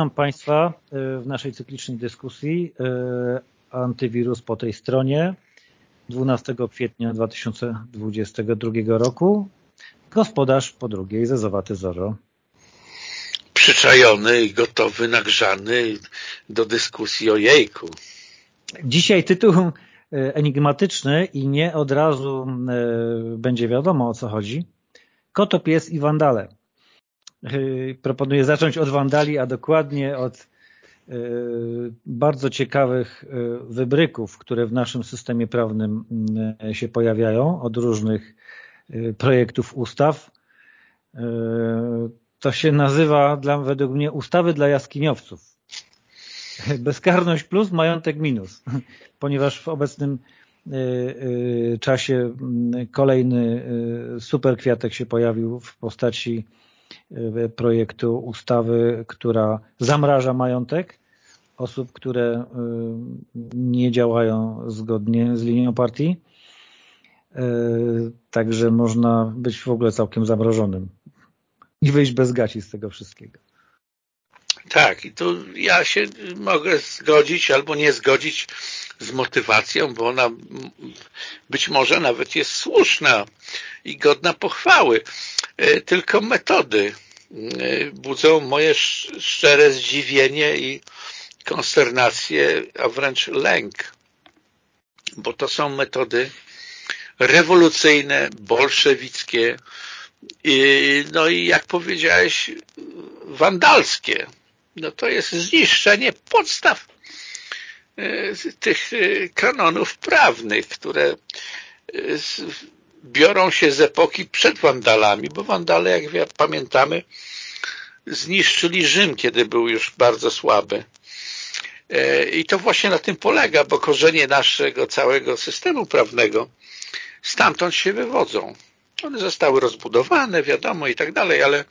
Witam Państwa w naszej cyklicznej dyskusji Antywirus po tej stronie 12 kwietnia 2022 roku. Gospodarz po drugiej, Zezowaty Zoro. Przyczajony i gotowy, nagrzany do dyskusji o jejku. Dzisiaj tytuł enigmatyczny i nie od razu będzie wiadomo o co chodzi. Kotopies i wandale. Proponuję zacząć od wandali, a dokładnie od bardzo ciekawych wybryków, które w naszym systemie prawnym się pojawiają od różnych projektów ustaw. To się nazywa dla, według mnie ustawy dla jaskiniowców. Bezkarność plus, majątek minus, ponieważ w obecnym czasie kolejny super kwiatek się pojawił w postaci projektu ustawy, która zamraża majątek osób, które nie działają zgodnie z linią partii. Także można być w ogóle całkiem zamrożonym i wyjść bez gaci z tego wszystkiego. Tak, i tu ja się mogę zgodzić albo nie zgodzić z motywacją, bo ona być może nawet jest słuszna i godna pochwały. Tylko metody budzą moje szczere zdziwienie i konsternację, a wręcz lęk, bo to są metody rewolucyjne, bolszewickie, no i jak powiedziałeś, wandalskie. No to jest zniszczenie podstaw tych kanonów prawnych, które biorą się z epoki przed Wandalami, bo Wandale, jak pamiętamy, zniszczyli Rzym, kiedy był już bardzo słaby. I to właśnie na tym polega, bo korzenie naszego całego systemu prawnego stamtąd się wywodzą. One zostały rozbudowane, wiadomo i tak dalej, ale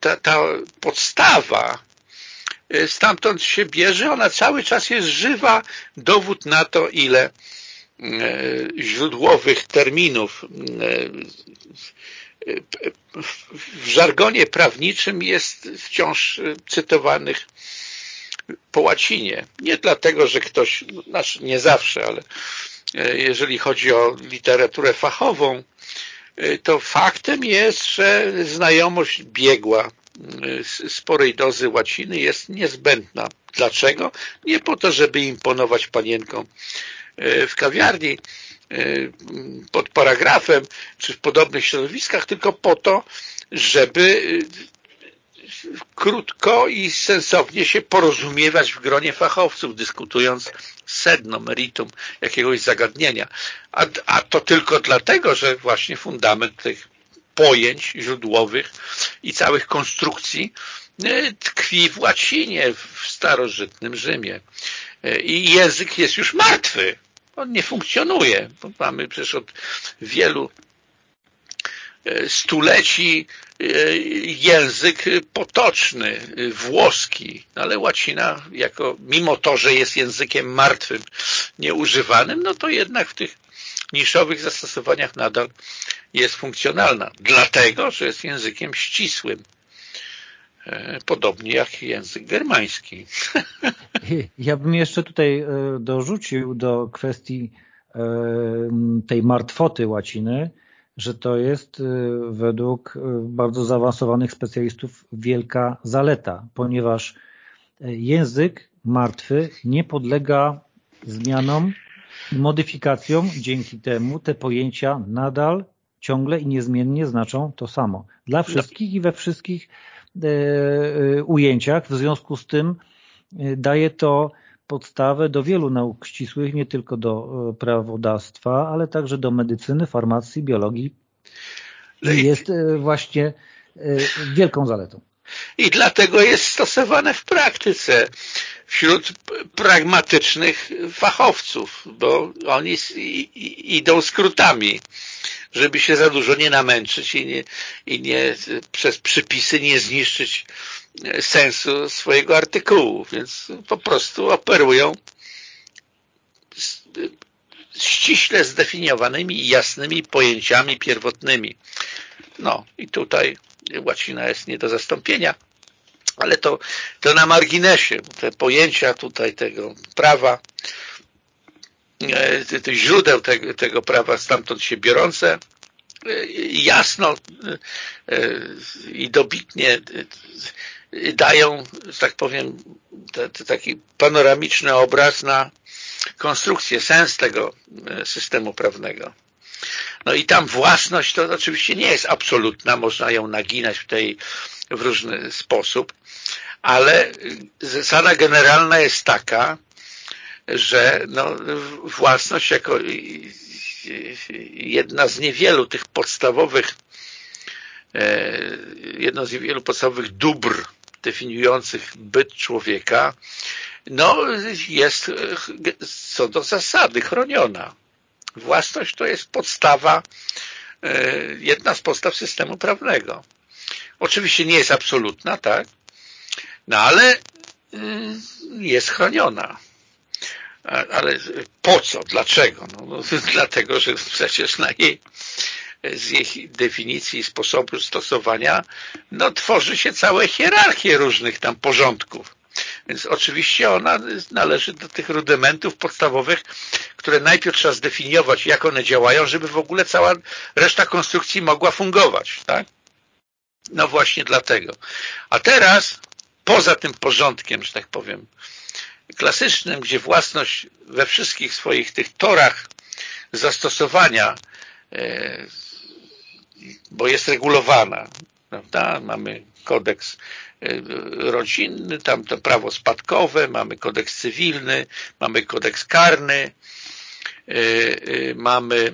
ta, ta podstawa stamtąd się bierze, ona cały czas jest żywa, dowód na to, ile źródłowych terminów w żargonie prawniczym jest wciąż cytowanych po łacinie. Nie dlatego, że ktoś, znaczy nie zawsze, ale jeżeli chodzi o literaturę fachową, to faktem jest, że znajomość biegła sporej dozy łaciny jest niezbędna. Dlaczego? Nie po to, żeby imponować panienkom w kawiarni pod paragrafem, czy w podobnych środowiskach, tylko po to, żeby krótko i sensownie się porozumiewać w gronie fachowców, dyskutując sedno, meritum jakiegoś zagadnienia. A, a to tylko dlatego, że właśnie fundament tych pojęć źródłowych i całych konstrukcji tkwi w łacinie, w starożytnym Rzymie. I język jest już martwy. On nie funkcjonuje. Mamy przecież od wielu stuleci język potoczny, włoski, ale łacina, jako, mimo to, że jest językiem martwym, nieużywanym, no to jednak w tych niszowych zastosowaniach nadal jest funkcjonalna, dlatego, że jest językiem ścisłym. Podobnie jak język germański. Ja bym jeszcze tutaj dorzucił do kwestii tej martwoty łaciny, że to jest według bardzo zaawansowanych specjalistów wielka zaleta, ponieważ język martwy nie podlega zmianom i modyfikacjom, dzięki temu te pojęcia nadal ciągle i niezmiennie znaczą to samo. Dla wszystkich i we wszystkich ujęciach, w związku z tym daje to podstawę do wielu nauk ścisłych, nie tylko do prawodawstwa, ale także do medycyny, farmacji, biologii. Jest właśnie wielką zaletą. I dlatego jest stosowane w praktyce wśród pragmatycznych fachowców, bo oni idą skrótami, żeby się za dużo nie namęczyć i nie, i nie przez przypisy nie zniszczyć sensu swojego artykułu, więc po prostu operują ściśle zdefiniowanymi i jasnymi pojęciami pierwotnymi. No i tutaj łacina jest nie do zastąpienia. Ale to, to na marginesie, te pojęcia tutaj tego prawa, e, źródeł tego, tego prawa stamtąd się biorące, e, jasno e, i dobitnie dają, tak powiem, taki panoramiczny obraz na konstrukcję, sens tego systemu prawnego. No i tam własność to oczywiście nie jest absolutna, można ją naginać w, w różny sposób, ale zasada generalna jest taka, że no, własność jako jedna z niewielu tych podstawowych e, jedno z niewielu podstawowych dóbr definiujących byt człowieka no, jest co do zasady chroniona. Własność to jest podstawa, e, jedna z podstaw systemu prawnego. Oczywiście nie jest absolutna, tak? No ale e, jest chroniona. Ale po co? Dlaczego? No, no, dlatego, że przecież na jej, z jej definicji sposobu stosowania no, tworzy się całe hierarchie różnych tam porządków. Więc oczywiście ona należy do tych rudymentów podstawowych, które najpierw trzeba zdefiniować, jak one działają, żeby w ogóle cała reszta konstrukcji mogła fungować. Tak? No właśnie dlatego. A teraz, poza tym porządkiem, że tak powiem, klasycznym, gdzie własność we wszystkich swoich tych torach zastosowania, e, bo jest regulowana, prawda? Mamy kodeks e, rodzinny, tam to prawo spadkowe, mamy kodeks cywilny, mamy kodeks karny, e, mamy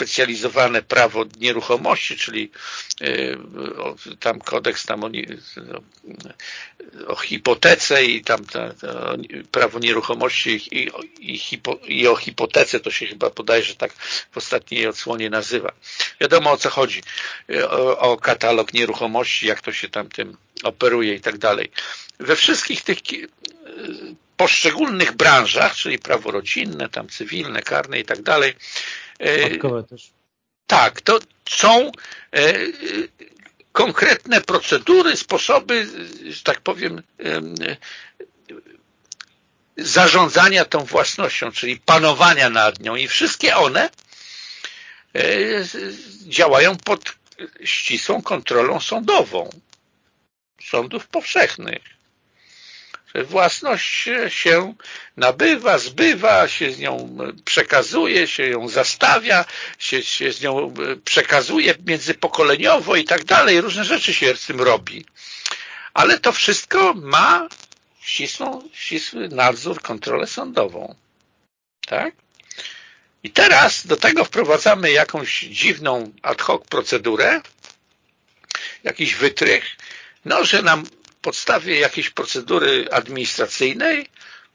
specjalizowane prawo nieruchomości, czyli e, tam kodeks tam o, o hipotece i tam ta, ta, prawo nieruchomości i, i, hipo, i, o hipotece to się chyba że tak w ostatniej odsłonie nazywa. Wiadomo o co chodzi. E, o, o katalog nieruchomości, jak to się tam tym operuje i tak dalej. We wszystkich tych e, poszczególnych branżach, czyli prawo rodzinne, tam cywilne, karne i tak dalej, Spadkowe też. Tak, to są e, konkretne procedury, sposoby, że tak powiem, zarządzania tą własnością, czyli panowania nad nią. I wszystkie one e, działają pod ścisłą kontrolą sądową, sądów powszechnych że własność się nabywa, zbywa, się z nią przekazuje, się ją zastawia, się, się z nią przekazuje międzypokoleniowo i tak dalej. Różne rzeczy się z tym robi. Ale to wszystko ma ścisłą, ścisły nadzór, kontrolę sądową. Tak? I teraz do tego wprowadzamy jakąś dziwną ad hoc procedurę, jakiś wytrych, no, że nam podstawie jakiejś procedury administracyjnej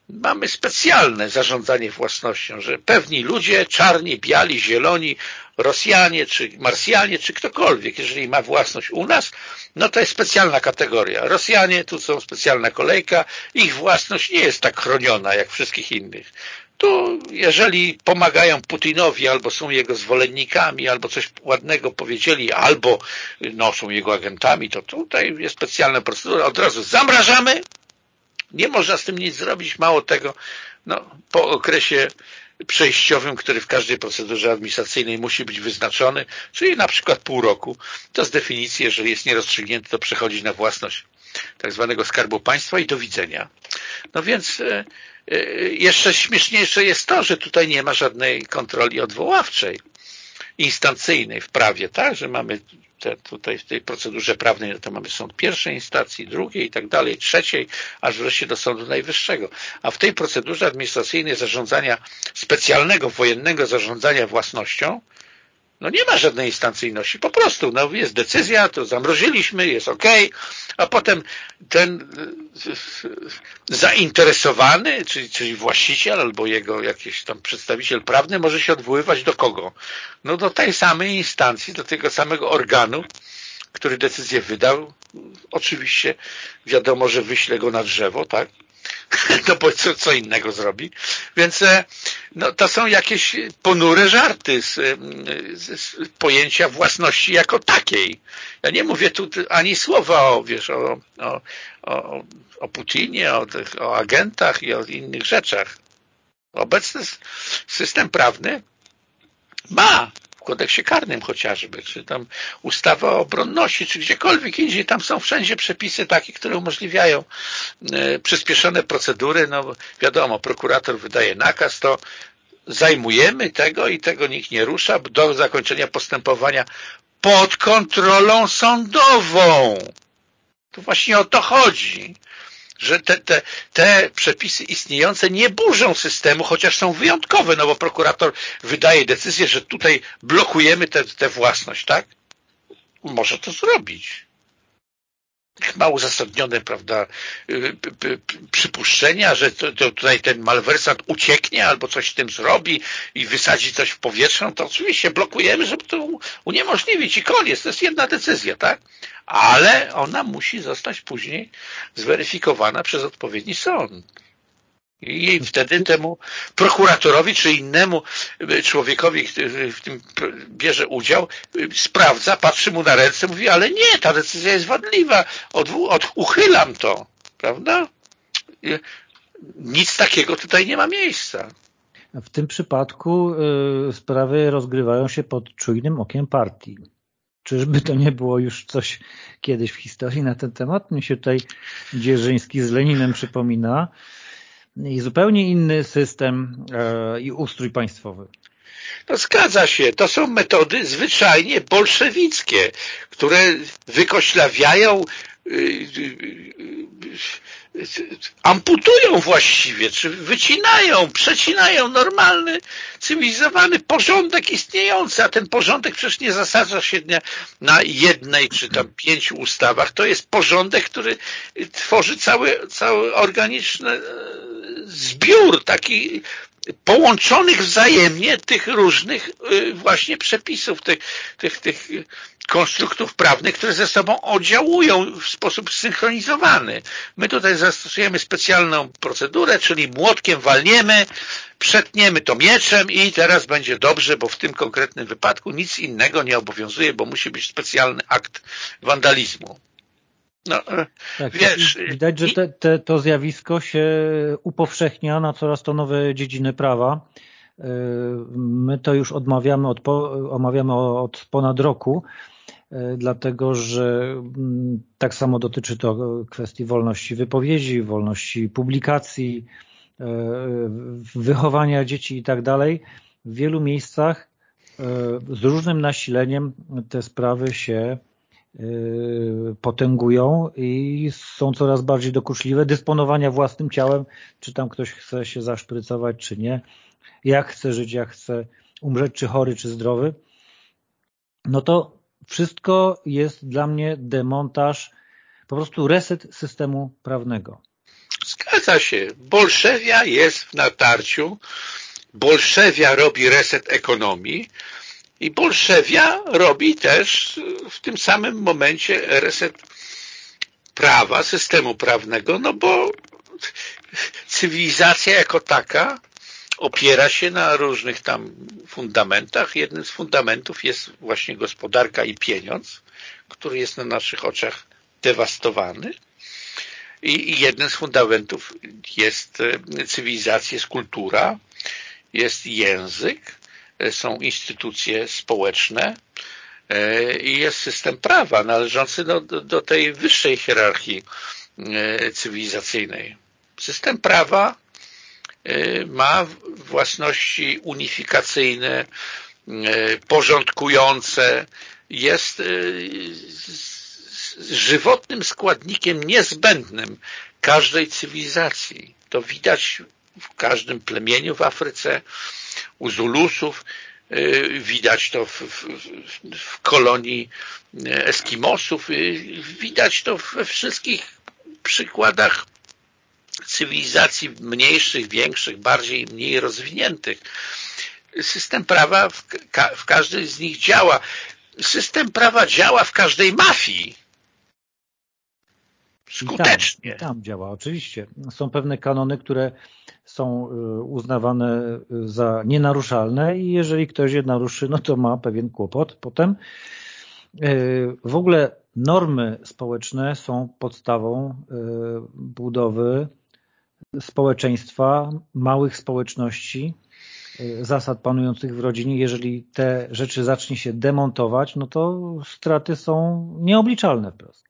mamy specjalne zarządzanie własnością, że pewni ludzie, czarni, biali, zieloni, Rosjanie, czy Marsjanie, czy ktokolwiek, jeżeli ma własność u nas, no to jest specjalna kategoria. Rosjanie, tu są specjalna kolejka, ich własność nie jest tak chroniona jak wszystkich innych to jeżeli pomagają Putinowi, albo są jego zwolennikami, albo coś ładnego powiedzieli, albo no, są jego agentami, to tutaj jest specjalna procedura, od razu zamrażamy, nie można z tym nic zrobić, mało tego, no, po okresie przejściowym, który w każdej procedurze administracyjnej musi być wyznaczony, czyli na przykład pół roku, to z definicji, jeżeli jest nierozstrzygnięty, to przechodzi na własność tak zwanego skarbu państwa i do widzenia. No więc e, e, jeszcze śmieszniejsze jest to, że tutaj nie ma żadnej kontroli odwoławczej, instancyjnej w prawie, tak, że mamy te, tutaj w tej procedurze prawnej, no to mamy sąd pierwszej instancji, drugiej i tak dalej, trzeciej, aż wreszcie do Sądu Najwyższego. A w tej procedurze administracyjnej zarządzania, specjalnego wojennego zarządzania własnością, no nie ma żadnej instancyjności, po prostu no jest decyzja, to zamroziliśmy, jest ok, a potem ten e, zainteresowany, czyli, czyli właściciel albo jego jakiś tam przedstawiciel prawny może się odwoływać do kogo? No do tej samej instancji, do tego samego organu, który decyzję wydał. Oczywiście wiadomo, że wyśle go na drzewo, tak? No bo co, co innego zrobi. Więc e, no, to są jakieś ponure żarty z, z, z, pojęcia własności jako takiej. Ja nie mówię tu ani słowa o, wiesz, o, o, o, o Putinie, o, o agentach i o innych rzeczach. Obecny system prawny ma kodeksie karnym chociażby, czy tam ustawa o obronności, czy gdziekolwiek indziej, tam są wszędzie przepisy takie, które umożliwiają e, przyspieszone procedury, no wiadomo, prokurator wydaje nakaz, to zajmujemy tego i tego nikt nie rusza do zakończenia postępowania pod kontrolą sądową. To właśnie o to chodzi że te, te, te przepisy istniejące nie burzą systemu, chociaż są wyjątkowe, no bo prokurator wydaje decyzję, że tutaj blokujemy tę własność, tak? Może to zrobić. Ma uzasadnione, prawda, y, przypuszczenia, że to, to tutaj ten malwersant ucieknie albo coś z tym zrobi i wysadzi coś w powietrze, no to oczywiście blokujemy, żeby to uniemożliwić i koniec. To jest jedna decyzja, tak? ale ona musi zostać później zweryfikowana przez odpowiedni sąd. I wtedy temu prokuratorowi czy innemu człowiekowi, który w tym bierze udział, sprawdza, patrzy mu na ręce, mówi, ale nie, ta decyzja jest wadliwa, od, od, uchylam to, prawda? Nic takiego tutaj nie ma miejsca. W tym przypadku y, sprawy rozgrywają się pod czujnym okiem partii. Czyżby to nie było już coś kiedyś w historii na ten temat? Mi się tutaj Dzierżyński z Leninem przypomina. I zupełnie inny system e, i ustrój państwowy. No zgadza się. To są metody zwyczajnie bolszewickie, które wykoślawiają y, y, amputują właściwie, czy wycinają, przecinają normalny, cywilizowany porządek istniejący, a ten porządek przecież nie zasadza się na jednej czy tam pięciu ustawach. To jest porządek, który tworzy cały, cały organiczny e, zbiór taki połączonych wzajemnie tych różnych e, właśnie przepisów, tych, tych, tych konstruktów prawnych, które ze sobą oddziałują w sposób zsynchronizowany. My tutaj zastosujemy specjalną procedurę, czyli młotkiem walniemy, przetniemy to mieczem i teraz będzie dobrze, bo w tym konkretnym wypadku nic innego nie obowiązuje, bo musi być specjalny akt wandalizmu. No, e, tak, wiesz, widać, że te, te, to zjawisko się upowszechnia na coraz to nowe dziedziny prawa. E, my to już odmawiamy od, omawiamy od ponad roku dlatego że mm, tak samo dotyczy to kwestii wolności wypowiedzi, wolności publikacji, e, wychowania dzieci i tak dalej. W wielu miejscach e, z różnym nasileniem te sprawy się potęgują i są coraz bardziej dokuczliwe. Dysponowania własnym ciałem, czy tam ktoś chce się zaszprycować, czy nie, jak chce żyć, jak chce umrzeć, czy chory, czy zdrowy, no to wszystko jest dla mnie demontaż, po prostu reset systemu prawnego. Zgadza się. Bolszewia jest w natarciu. Bolszewia robi reset ekonomii i Bolszewia robi też w tym samym momencie reset prawa, systemu prawnego, no bo cywilizacja jako taka opiera się na różnych tam fundamentach. Jednym z fundamentów jest właśnie gospodarka i pieniądz, który jest na naszych oczach dewastowany. I jednym z fundamentów jest e, cywilizacja, jest kultura, jest język, e, są instytucje społeczne e, i jest system prawa należący do, do, tej wyższej hierarchii cywilizacyjnej. System prawa ma własności unifikacyjne, y, porządkujące, jest y, żywotnym składnikiem niezbędnym każdej cywilizacji. To widać w każdym plemieniu w Afryce, u Zulusów, widać to w, w, w kolonii Eskimosów, widać to we wszystkich przykładach cywilizacji mniejszych, większych, bardziej mniej rozwiniętych. System prawa w, ka w każdej z nich działa. System prawa działa w każdej mafii. skutecznie. Tam, tam działa, oczywiście. Są pewne kanony, które są uznawane za nienaruszalne i jeżeli ktoś je naruszy, no to ma pewien kłopot. Potem w ogóle normy społeczne są podstawą budowy społeczeństwa, małych społeczności, y, zasad panujących w rodzinie, jeżeli te rzeczy zacznie się demontować, no to straty są nieobliczalne wprost.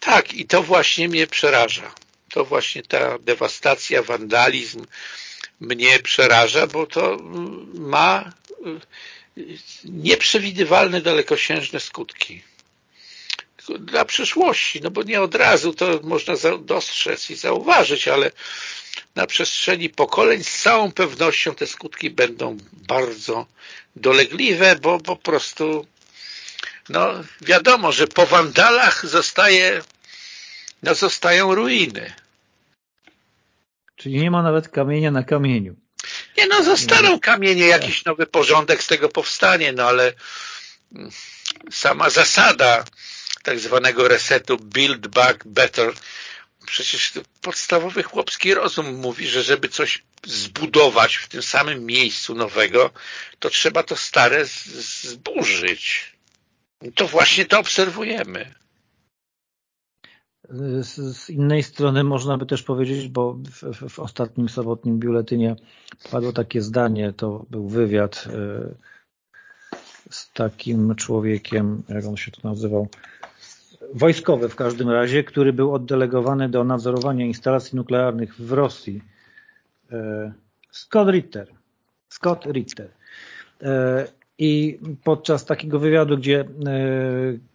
Tak, i to właśnie mnie przeraża. To właśnie ta dewastacja, wandalizm mnie przeraża, bo to ma y, nieprzewidywalne, dalekosiężne skutki dla przyszłości, no bo nie od razu to można dostrzec i zauważyć, ale na przestrzeni pokoleń z całą pewnością te skutki będą bardzo dolegliwe, bo po prostu no wiadomo, że po wandalach zostaje no zostają ruiny. Czyli nie ma nawet kamienia na kamieniu. Nie no, zostaną kamienie, jakiś nowy porządek z tego powstanie, no ale sama zasada tak zwanego resetu Build Back Better. Przecież podstawowy chłopski rozum mówi, że żeby coś zbudować w tym samym miejscu nowego, to trzeba to stare zburzyć. To właśnie to obserwujemy. Z, z, innej strony można by też powiedzieć, bo w, w, ostatnim sobotnim biuletynie padło takie zdanie, to był wywiad y, z takim człowiekiem, jak on się tu nazywał, wojskowy w każdym razie, który był oddelegowany do nadzorowania instalacji nuklearnych w Rosji. E, Scott Ritter. Scott Ritter. E, I podczas takiego wywiadu, gdzie e,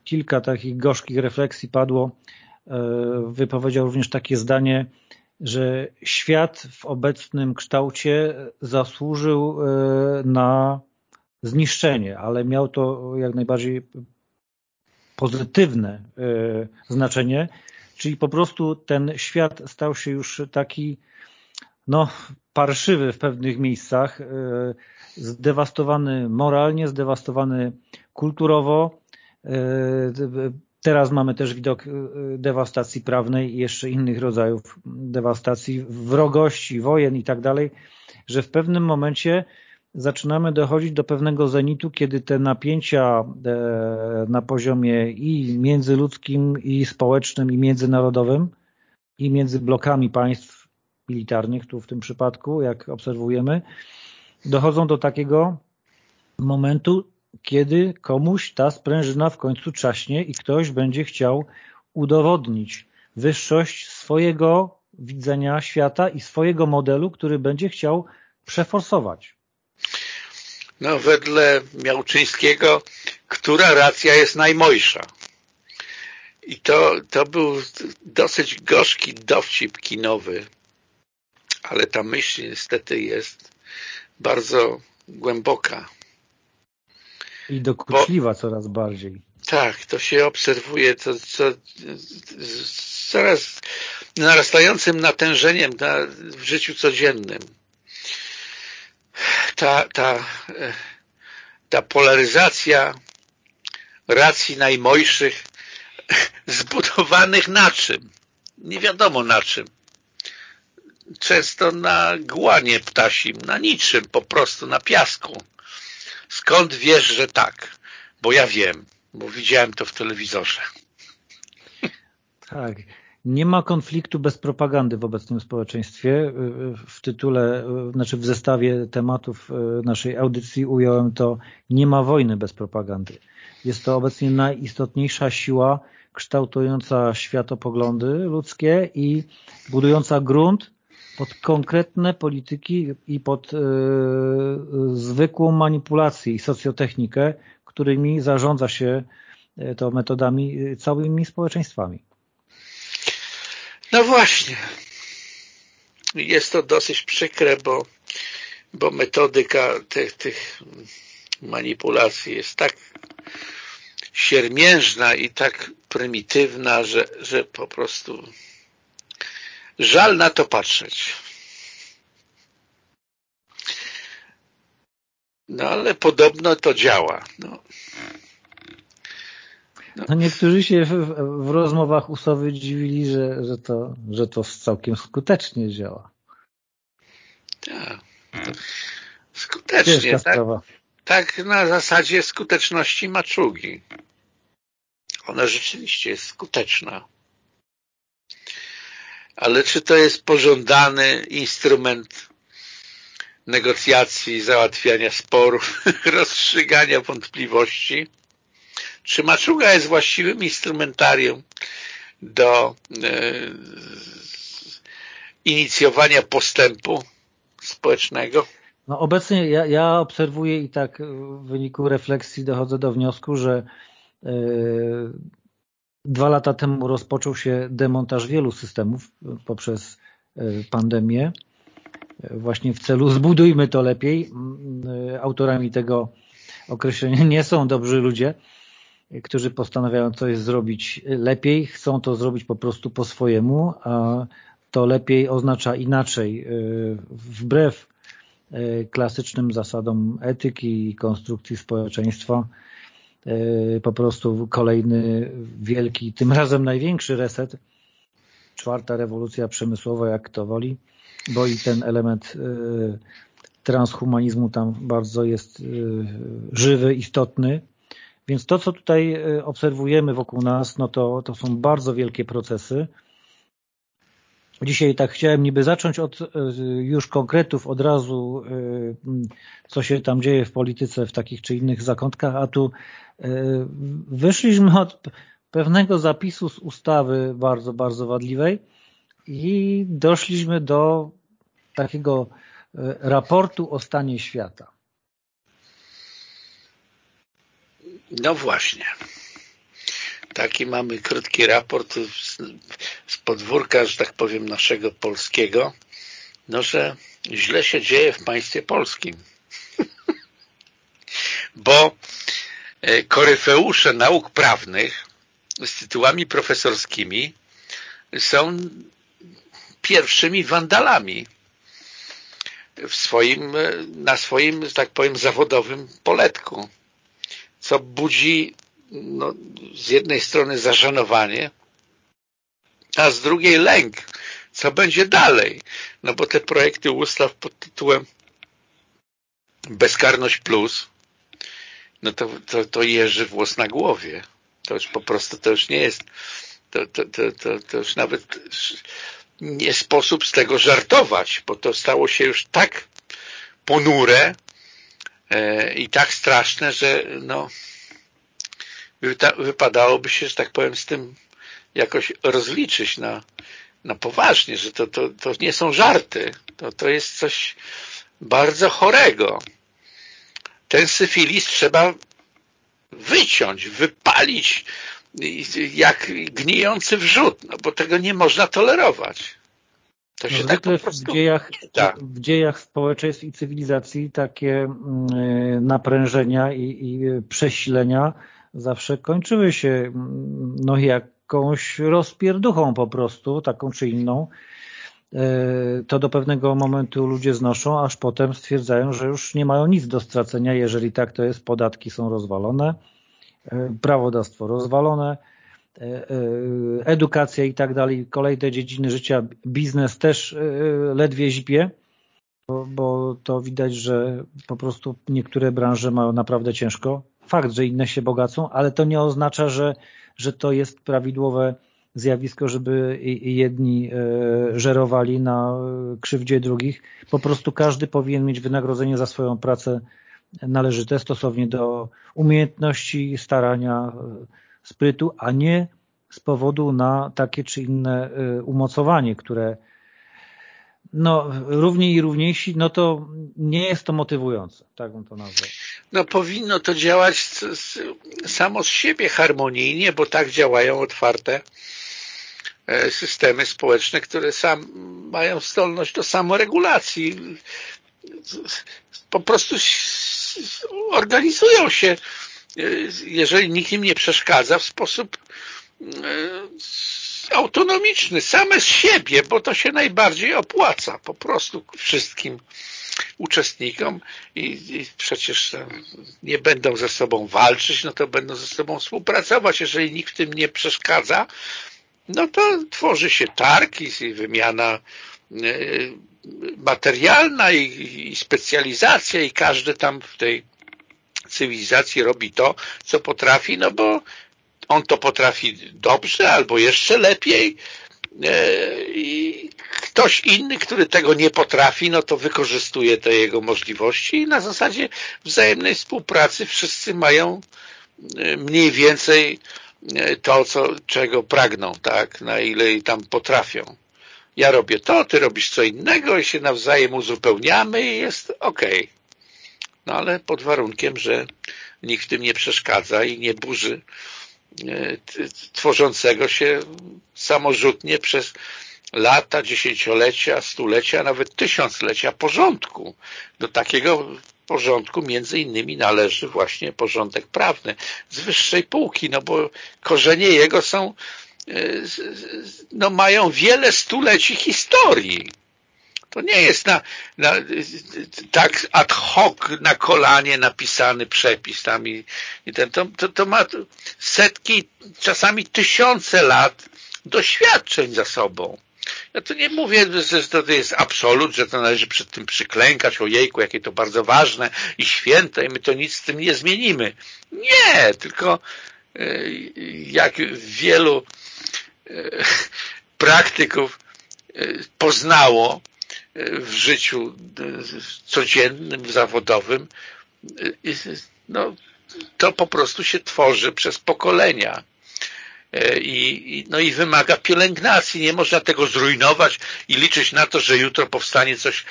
kilka takich gorzkich refleksji padło, wypowiedział również takie zdanie, że świat w obecnym kształcie zasłużył na zniszczenie, ale miał to jak najbardziej pozytywne e, znaczenie, czyli po prostu ten świat stał się już taki no, parszywy w pewnych miejscach, e, zdewastowany moralnie, zdewastowany kulturowo. E, teraz mamy też widok dewastacji prawnej i jeszcze innych rodzajów dewastacji, wrogości, wojen i tak dalej, że w pewnym momencie zaczynamy dochodzić do pewnego zenitu, kiedy te napięcia e, na poziomie i międzyludzkim, i społecznym, i międzynarodowym, i między blokami państw militarnych, tu w tym przypadku, jak obserwujemy, dochodzą do takiego momentu, kiedy komuś ta sprężyna w końcu czaśnie i ktoś będzie chciał udowodnić wyższość swojego widzenia świata i swojego modelu, który będzie chciał przeforsować. No, wedle Miałczyńskiego, która racja jest najmojsza. I to, to był dosyć gorzki dowcip kinowy, ale ta myśl niestety jest bardzo głęboka. I dokuczliwa Bo, coraz bardziej. Tak, to się obserwuje to, co, z coraz narastającym natężeniem na, w życiu codziennym ta, ta, e, ta polaryzacja racji najmojszych zbudowanych na czym? Nie wiadomo na czym. Często na głanie ptasim, na niczym, po prostu na piasku. Skąd wiesz, że tak? Bo ja wiem, bo widziałem to w telewizorze. Tak. Nie ma konfliktu bez propagandy w obecnym społeczeństwie. W tytule, znaczy w zestawie tematów naszej audycji ująłem to nie ma wojny bez propagandy. Jest to obecnie najistotniejsza siła kształtująca światopoglądy ludzkie i budująca grunt pod konkretne polityki i pod yy, zwykłą manipulację i socjotechnikę, którymi zarządza się to metodami całymi społeczeństwami. No właśnie. Jest to dosyć przykre, bo, bo metodyka tych, tych manipulacji jest tak siermiężna i tak prymitywna, że, że po prostu żal na to patrzeć. No ale podobno to działa. No. No, No niektórzy się w, w rozmowach usowych dziwili, że, że, to, że to całkiem skutecznie działa. Tak. Skutecznie, tak? Tak na zasadzie skuteczności maczugi. Ona rzeczywiście jest skuteczna. Ale czy to jest pożądany instrument negocjacji, załatwiania sporów, rozstrzygania wątpliwości? Czy maczuga jest właściwym instrumentarium do e, inicjowania postępu społecznego? No obecnie ja, ja obserwuję i tak w wyniku refleksji dochodzę do wniosku, że e, dwa lata temu rozpoczął się demontaż wielu systemów poprzez e, pandemię. Właśnie w celu zbudujmy to lepiej. Autorami tego określenia nie są dobrzy ludzie, którzy postanawiają coś zrobić lepiej, chcą to zrobić po prostu po swojemu, a to lepiej oznacza inaczej, y, wbrew y, klasycznym zasadom etyki i konstrukcji społeczeństwa, y, po prostu kolejny wielki, tym razem największy reset, czwarta rewolucja przemysłowa, jak to woli, bo i ten element transhumanizmu tam bardzo jest żywy, istotny, więc to, co tutaj e, obserwujemy wokół nas, no to, to są bardzo wielkie procesy. Dzisiaj tak chciałem niby zacząć od e, już konkretów od razu, e, co się tam dzieje w polityce w takich czy innych zakątkach, a tu wyszliśmy od pewnego zapisu z ustawy bardzo, bardzo wadliwej i doszliśmy do takiego raportu o stanie świata. No właśnie. Taki mamy krótki raport z, z podwórka, że tak powiem, naszego polskiego, no że źle się dzieje w państwie polskim. Bo e, koryfeusze nauk prawnych z tytułami profesorskimi są pierwszymi wandalami w swoim, e, na swoim, że tak powiem, zawodowym poletku co budzi no, z jednej strony zażenowanie, a z drugiej lęk, co będzie dalej. No bo te projekty ustaw pod tytułem Bezkarność Plus, no to, to, to jeży włos na głowie. To już po prostu, to już nie jest, to, to, to, to, to już nawet nie sposób z tego żartować, bo to stało się już tak ponure, i tak straszne, że no wypadałoby się, że tak powiem, z tym jakoś rozliczyć na, na poważnie, że to, to, to nie są żarty. To, to jest coś bardzo chorego. Ten syfilis trzeba wyciąć, wypalić jak gnijący wrzód, no bo tego nie można tolerować. To się no, tak po prostu... w, dziejach, w dziejach społeczeństw i cywilizacji takie mm, naprężenia i, i przesilenia zawsze kończyły się mm, no, jakąś rozpierduchą po prostu, taką czy inną. E, to do pewnego momentu ludzie znoszą, aż potem stwierdzają, że już nie mają nic do stracenia. Jeżeli tak to jest, podatki są rozwalone, e, prawodawstwo rozwalone, edukacja i tak dalej, kolejne dziedziny życia, biznes też e, ledwie zipie, bo, bo to widać, że po prostu niektóre branże mają naprawdę ciężko. Fakt, że inne się bogacą, ale to nie oznacza, że, że to jest prawidłowe zjawisko, żeby jedni żerowali na krzywdzie drugich. Po prostu każdy powinien mieć wynagrodzenie za swoją pracę należyte stosownie do umiejętności, starania, sprytu, a nie z powodu na takie czy inne y, umocowanie, które no, równi i równiejsi, no to nie jest to motywujące, tak bym to nazwał. No powinno to działać z, z, samo z siebie harmonijnie, bo tak działają otwarte e, systemy społeczne, które sam mają zdolność do samoregulacji. Po prostu organizują się jeżeli nikt im nie przeszkadza w sposób e, autonomiczny, same z siebie, bo to się najbardziej opłaca po prostu wszystkim uczestnikom i, i, przecież nie będą ze sobą walczyć, no to będą ze sobą współpracować. Jeżeli nikt w tym nie przeszkadza, no to tworzy się targ i wymiana e, materialna i, i specjalizacja i każdy tam w tej cywilizacji robi to, co potrafi, no bo on to potrafi dobrze albo jeszcze lepiej e, i ktoś inny, który tego nie potrafi, no to wykorzystuje te jego możliwości i na zasadzie wzajemnej współpracy wszyscy mają e, mniej więcej e, to, co, czego pragną, tak, na ile tam potrafią. Ja robię to, ty robisz co innego i się nawzajem uzupełniamy i jest ok. No ale pod warunkiem, że nikt w tym nie przeszkadza i nie burzy e, tworzącego się samorzutnie przez lata, dziesięciolecia, stulecia, nawet tysiąclecia porządku. Do takiego porządku między innymi należy właśnie porządek prawny z wyższej półki, no bo korzenie jego są e, no mają wiele stuleci historii. To nie jest na, na, tak ad hoc na kolanie napisany przepis tam i, i ten, to, to, to ma setki, czasami tysiące lat doświadczeń za sobą. Ja tu nie mówię, że to jest absolut, że to należy przed tym przyklękać, ojejku, jakie to bardzo ważne i święte i my to nic z tym nie zmienimy. Nie, tylko e, jak wielu e, praktyków e, poznało, w życiu codziennym, zawodowym, no, to po prostu się tworzy przez pokolenia. I, no i wymaga pielęgnacji. Nie można tego zrujnować i liczyć na to, że jutro powstanie coś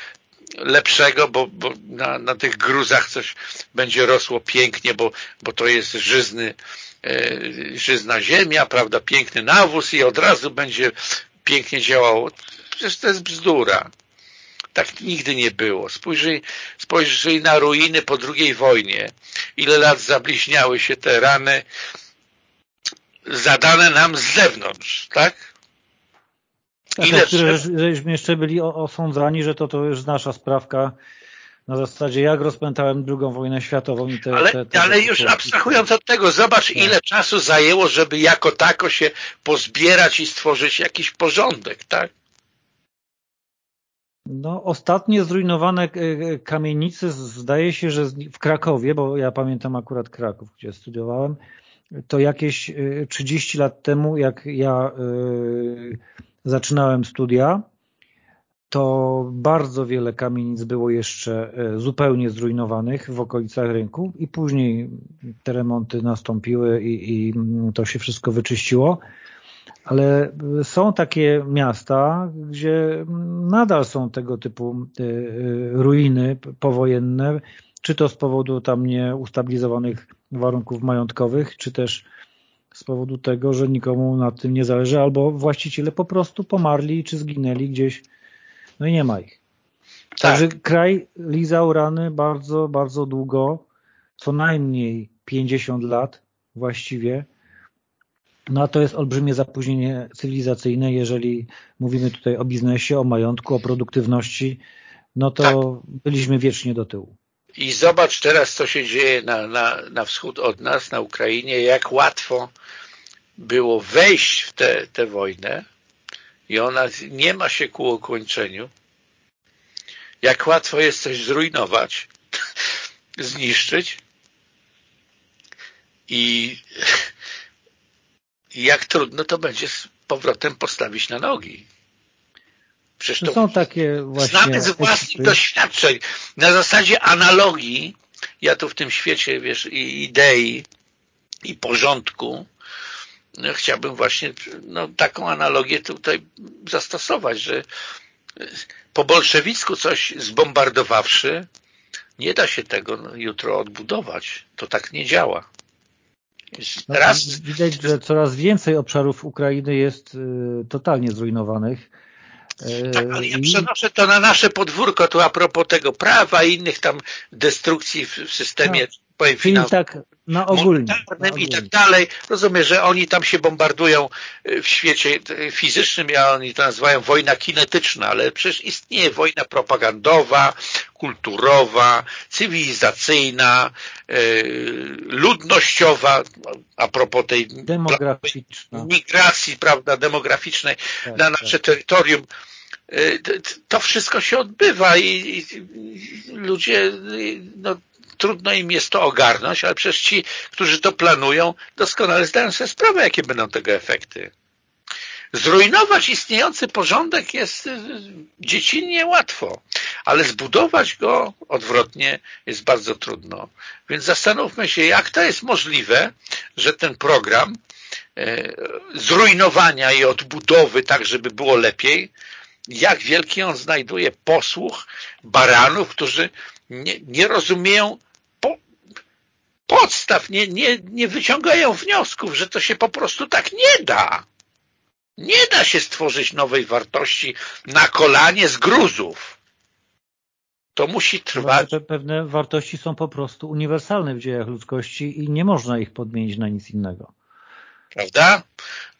lepszego, bo, bo na, na tych gruzach coś będzie rosło pięknie, bo, bo to jest żyzny, e, żyzna ziemia, prawda, piękny nawóz i od razu będzie pięknie działało. Przecież to jest bzdura. Tak nigdy nie było. Spojrzyj, spojrzyj na ruiny po II wojnie. Ile lat zabliźniały się te rany zadane nam z zewnątrz, tak? tak Ile które, żeśmy jeszcze byli osądzani, że to, to już nasza sprawka na zasadzie jak rozpętałem drugą wojnę światową i te, ale, te, te, ale już abstrahując od tego, zobacz tak. ile czasu zajęło, żeby jako tako się pozbierać i stworzyć jakiś porządek, tak? No, ostatnie zrujnowane e, e, kamienice zdaje się, że w Krakowie, bo ja pamiętam akurat Kraków, gdzie studiowałem, to jakieś 30 e, lat temu, jak ja zaczynałem studia, to bardzo wiele kamienic było jeszcze zupełnie zrujnowanych w okolicach rynku i później te remonty nastąpiły i, i to się wszystko wyczyściło ale są takie miasta, gdzie nadal są tego typu e, e, ruiny powojenne, czy to z powodu tam nieustabilizowanych warunków majątkowych, czy też z powodu tego, że nikomu na tym nie zależy, albo właściciele po prostu pomarli, czy zginęli gdzieś, no i nie ma ich. Tak. Także kraj lizał rany bardzo, bardzo długo, co najmniej 50 lat właściwie, no a to jest olbrzymie zapóźnienie cywilizacyjne, jeżeli mówimy tutaj o biznesie, o majątku, o produktywności, no to tak. byliśmy wiecznie do tyłu. I zobacz teraz, co się dzieje na, na, na wschód od nas, na Ukrainie, jak łatwo było wejść w tę wojnę i ona nie ma się ku ukończeniu. Jak łatwo jest coś zrujnować, zniszczyć i jak trudno to będzie z powrotem postawić na nogi. Przecież to, są takie właśnie znamy z własnych doświadczeń. Na zasadzie analogii, ja tu w tym świecie, wiesz, i idei, i porządku, no, chciałbym właśnie no, taką analogię tutaj zastosować, że po bolszewicku coś zbombardowawszy, nie da się tego no, jutro odbudować. To tak nie działa. No, Raz... Widać, że coraz więcej obszarów Ukrainy jest y, totalnie zrujnowanych. Y, tak, ale ja przenoszę to na nasze podwórko, tu a propos tego prawa i innych tam destrukcji w, w systemie tak. Powiem Czyli tak na ogólnie, na i tak dalej. Rozumiem, że oni tam się bombardują y, w świecie y, fizycznym, a oni to nazywają wojna kinetyczna, ale przecież istnieje wojna propagandowa, kulturowa, cywilizacyjna, yy, ludnościowa, a propos tej migracji, prawda, demograficznej tak, na nasze tak. terytorium y, to wszystko się odbywa i, i ludzie no, trudno im jest to ogarnąć, ale przecież ci, którzy to planują, doskonale zdają sobie sprawę, jakie będą tego efekty. Zrujnować istniejący porządek jest y, dziecinnie łatwo, ale zbudować go odwrotnie jest bardzo trudno. Więc zastanówmy się, jak to jest możliwe, że ten program y, zrujnowania i odbudowy tak, żeby było lepiej, jak wielki on znajduje posłuch baranów, którzy nie, nie rozumieją podstaw, nie, nie, nie wyciągają wniosków, że to się po prostu tak nie da. Nie da się stworzyć nowej wartości na kolanie z gruzów. To musi trwać. Pewne wartości są po prostu uniwersalne w dziejach ludzkości i nie można ich podmienić na nic innego. Prawda?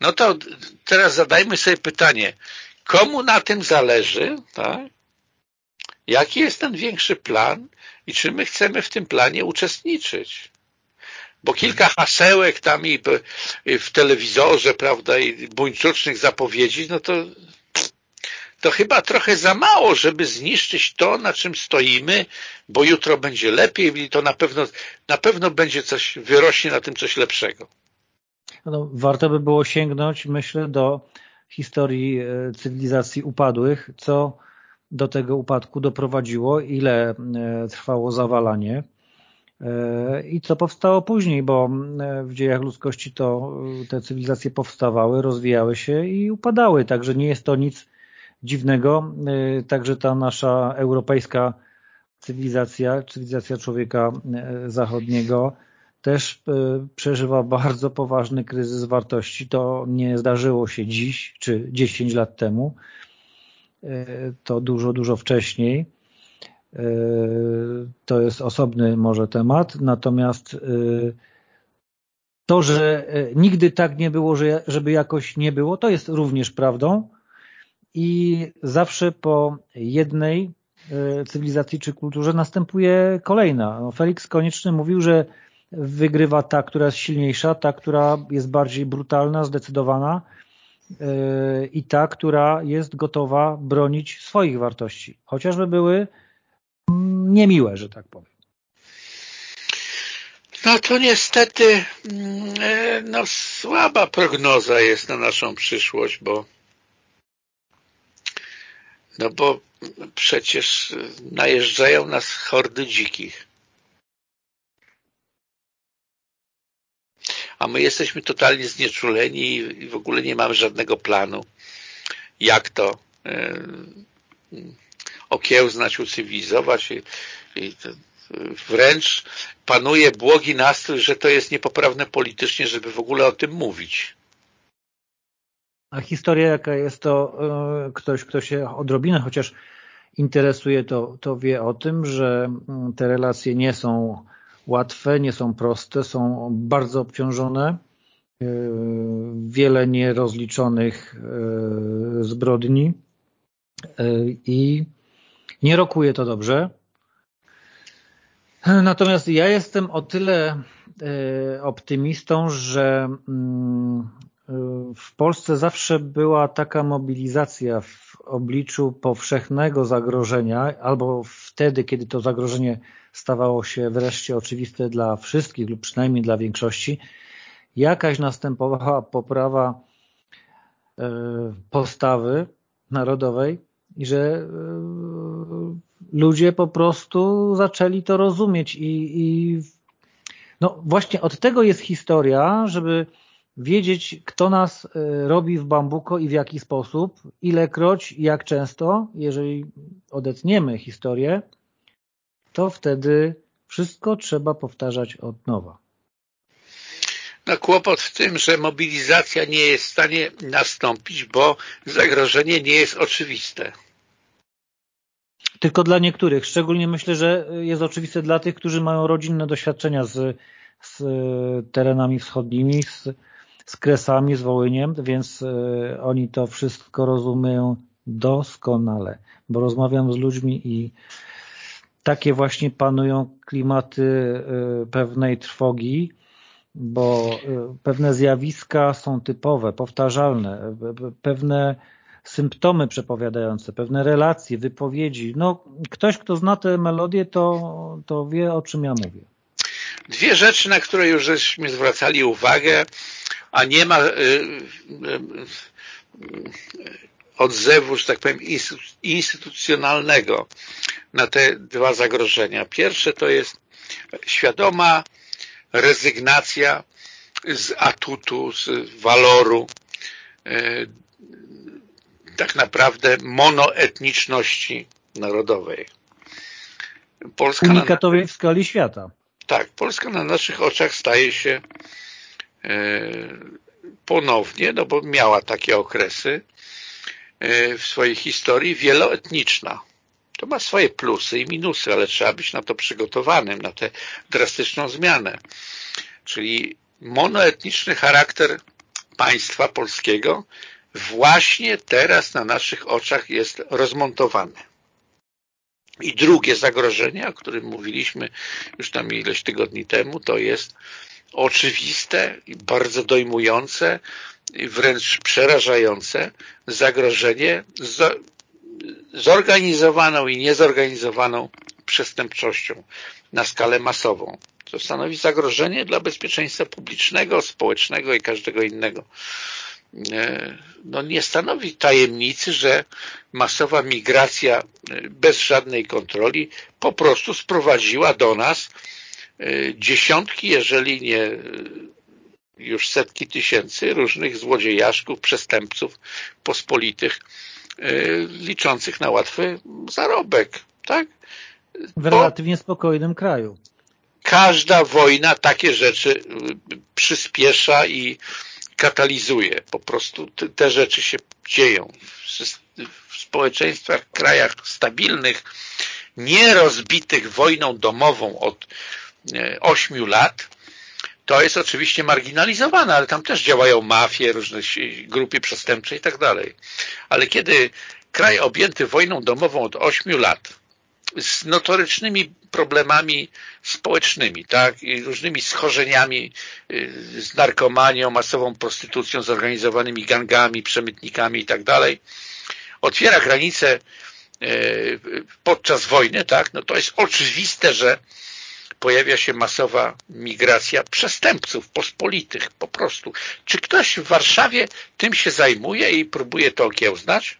No to teraz zadajmy sobie pytanie, komu na tym zależy, tak? Jaki jest ten większy plan i czy my chcemy w tym planie uczestniczyć? Bo kilka hasełek tam i w telewizorze, prawda, i buńczucznych zapowiedzi, no to to chyba trochę za mało, żeby zniszczyć to, na czym stoimy, bo jutro będzie lepiej i to na pewno, na pewno będzie coś, wyrośnie na tym coś lepszego. No, warto by było sięgnąć, myślę, do historii e, cywilizacji upadłych, co do tego upadku doprowadziło, ile e, trwało zawalanie i co powstało później, bo w dziejach ludzkości to te cywilizacje powstawały, rozwijały się i upadały, także nie jest to nic dziwnego. Także ta nasza europejska cywilizacja, cywilizacja człowieka zachodniego też e, przeżywa bardzo poważny kryzys wartości. To nie zdarzyło się dziś czy 10 lat temu. E, to dużo, dużo wcześniej. E, to jest osobny może temat. Natomiast to, że nigdy tak nie było, żeby jakoś nie było, to jest również prawdą. I zawsze po jednej cywilizacji czy kulturze następuje kolejna. No, Felix Konieczny mówił, że wygrywa ta, która jest silniejsza, ta, która jest bardziej brutalna, zdecydowana i ta, która jest gotowa bronić swoich wartości, chociażby były niemiłe, że tak powiem. No to niestety mm, no, słaba prognoza jest na naszą przyszłość, bo no bo przecież najeżdżają nas hordy dzikich. a my jesteśmy totalnie znieczuleni i w ogóle nie mamy żadnego planu, jak to e, okiełznać, ucywilizować i, i wręcz panuje błogi nastrój, że to jest niepoprawne politycznie, żeby w ogóle o tym mówić. A historia jaka jest to, e, ktoś, kto się odrobinę chociaż interesuje, to, to wie o tym, że te relacje nie są łatwe, nie są proste, są bardzo obciążone, e, wiele nierozliczonych e, zbrodni i nie rokuje to dobrze. Natomiast ja jestem o tyle optymistą, że mm, w Polsce zawsze była taka mobilizacja w obliczu powszechnego zagrożenia albo wtedy, kiedy to zagrożenie stawało się wreszcie oczywiste dla wszystkich lub przynajmniej dla większości, jakaś następowała poprawa e, postawy narodowej i że e, ludzie po prostu zaczęli to rozumieć i, i no właśnie od tego jest historia, żeby wiedzieć, kto nas e, robi w bambuko i w jaki sposób, ilekroć, jak często, jeżeli odetniemy historię, to wtedy wszystko trzeba powtarzać od nowa. No kłopot w tym, że mobilizacja nie jest w stanie nastąpić, bo zagrożenie nie jest oczywiste. Tylko dla niektórych. Szczególnie myślę, że jest oczywiste dla tych, którzy mają rodzinne doświadczenia z, z terenami wschodnimi, z, z Kresami, z Wołyniem, więc y, oni to wszystko rozumieją doskonale, bo rozmawiam z ludźmi i takie właśnie panują klimaty y, pewnej trwogi, bo y, pewne zjawiska są typowe, powtarzalne, pewne symptomy przepowiadające, pewne relacje, wypowiedzi. No, ktoś, kto zna tę melodię, to, to wie, o czym ja mówię. Dwie rzeczy, na które już żeśmy zwracali uwagę, a nie ma y, y, odzewu, że tak powiem, instytucjonalnego na te dwa zagrożenia. Pierwsze to jest świadoma rezygnacja z atutu, z waloru tak naprawdę monoetniczności narodowej. Polska Unikatowej na, w skali świata. Tak, Polska na naszych oczach staje się e, ponownie, no bo miała takie okresy e, w swojej historii, wieloetniczna. To ma swoje plusy i minusy, ale trzeba być na to przygotowanym, na tę drastyczną zmianę. Czyli monoetniczny charakter państwa polskiego właśnie teraz na naszych oczach jest rozmontowany. I drugie zagrożenie, o którym mówiliśmy już tam ileś tygodni temu, to jest oczywiste i bardzo dojmujące wręcz przerażające zagrożenie zorganizowaną i niezorganizowaną przestępczością na skalę masową. To stanowi zagrożenie dla bezpieczeństwa publicznego, społecznego i każdego innego no nie stanowi tajemnicy, że masowa migracja e, bez żadnej kontroli po prostu sprowadziła do nas e, dziesiątki, jeżeli nie już setki tysięcy różnych złodziejaszków, przestępców pospolitych liczących na łatwy zarobek. Tak? W relatywnie spokojnym kraju. Każda wojna takie rzeczy przyspiesza i katalizuje. Po prostu te rzeczy się dzieją. W społeczeństwach, krajach stabilnych, nierozbitych wojną domową od e, ośmiu lat, to jest oczywiście marginalizowane, ale tam też działają mafie, różne grupy przestępcze i tak dalej. Ale kiedy kraj objęty wojną domową od ośmiu lat z notorycznymi problemami społecznymi, tak, i różnymi schorzeniami y, z narkomanią, masową prostytucją, zorganizowanymi gangami, przemytnikami i tak dalej, otwiera granice y, podczas wojny, tak, no to jest oczywiste, że pojawia się masowa migracja przestępców pospolitych, po prostu. Czy ktoś w Warszawie tym się zajmuje i próbuje to okiełznać?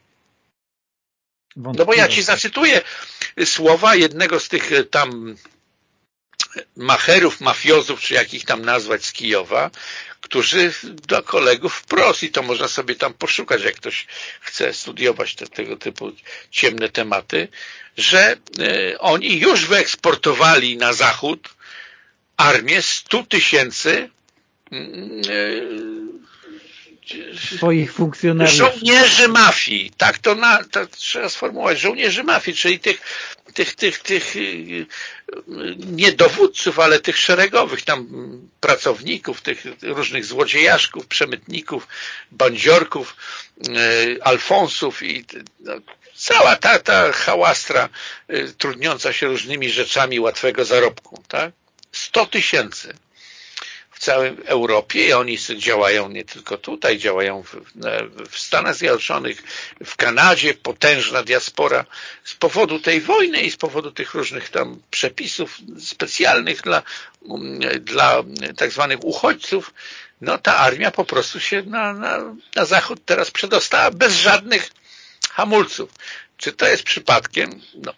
No bo ja ci zacytuję słowa jednego z tych e, tam macherów, mafiozów, czy jakich tam nazwać z Kijowa, którzy do kolegów wprost i to można sobie tam poszukać, jak ktoś chce studiować te, tego typu ciemne tematy, że y, oni już wyeksportowali na zachód armię 100 tysięcy y, swoich funkcjonariuszy. Żołnierzy mafii, tak to, na, to trzeba sformułować, żołnierzy mafii, czyli tych, tych, tych, tych y, nie dowódców, ale tych szeregowych tam pracowników, tych różnych złodziejaszków, przemytników, bandziorków, y, alfonsów i no, cała ta, ta hałastra y, trudniąca się różnymi rzeczami łatwego zarobku, tak? 100 tysięcy całej Europie i oni działają nie tylko tutaj, działają w, w Stanach Zjednoczonych, w Kanadzie, potężna diaspora z powodu tej wojny i z powodu tych różnych tam przepisów specjalnych dla, dla tak zwanych uchodźców, no ta armia po prostu się na, na, na zachód teraz przedostała bez żadnych hamulców. Czy to jest przypadkiem? No,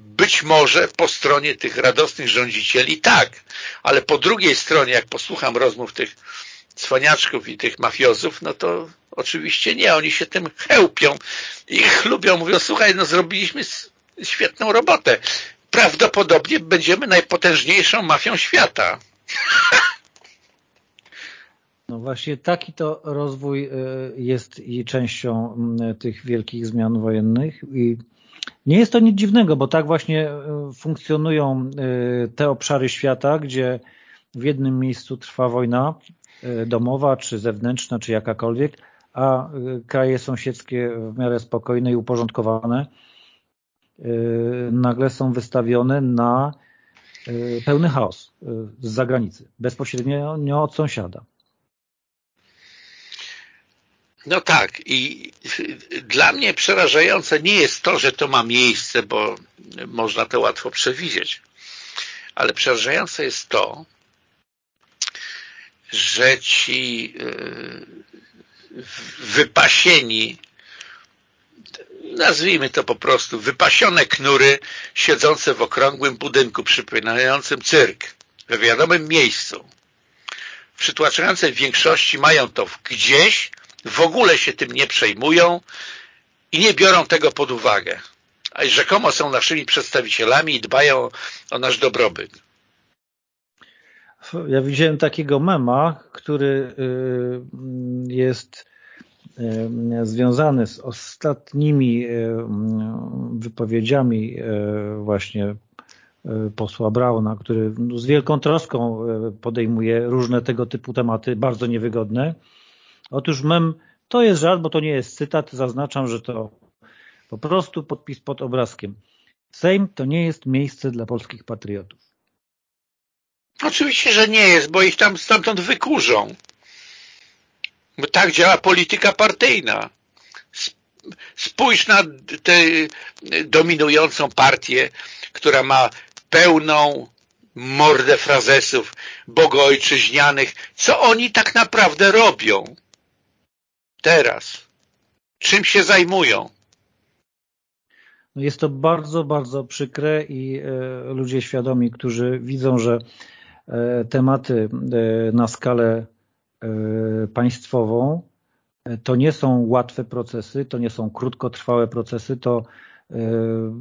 być może po stronie tych radosnych rządzicieli tak, ale po drugiej stronie, jak posłucham rozmów tych cwaniaczków i tych mafiozów, no to oczywiście nie, oni się tym chełpią i chlubią, mówią, słuchaj, no zrobiliśmy świetną robotę. Prawdopodobnie będziemy najpotężniejszą mafią świata. No właśnie taki to rozwój y, jest i częścią tych wielkich zmian wojennych i Nie jest to nic dziwnego, bo tak właśnie funkcjonują te obszary świata, gdzie w jednym miejscu trwa wojna domowa, czy zewnętrzna, czy jakakolwiek, a kraje sąsiedzkie w miarę spokojne i uporządkowane nagle są wystawione na pełny chaos z zagranicy, bezpośrednio od sąsiada. No tak i dla mnie przerażające nie jest to, że to ma miejsce, bo można to łatwo przewidzieć, ale przerażające jest to, że ci e, wypasieni nazwijmy to po prostu wypasione knury siedzące w okrągłym budynku przypominającym cyrk we wiadomym miejscu. W przytłaczającej większości mają to gdzieś w ogóle się tym nie przejmują i nie biorą tego pod uwagę. A rzekomo są naszymi przedstawicielami i dbają o nasz dobrobyt. Ja widziałem takiego mema, który y, jest y, związany z ostatnimi y, wypowiedziami właśnie posła Brauna, który z wielką troską podejmuje różne tego typu tematy, bardzo niewygodne. Otóż mem to jest żart, bo to nie jest cytat, zaznaczam, że to po prostu podpis pod obrazkiem. Sejm to nie jest miejsce dla polskich patriotów. Oczywiście, że nie jest, bo ich tam stamtąd wykurzą. Bo tak działa polityka partyjna. Spójrz na tę dominującą partię, która ma pełną mordę frazesów bogojczyźnianych. Co oni tak naprawdę robią? Teraz? Czym się zajmują? No jest to bardzo, bardzo przykre i e, ludzie świadomi, którzy widzą, że e, tematy e, na skalę państwową to nie są łatwe procesy, to nie są krótkotrwałe procesy, to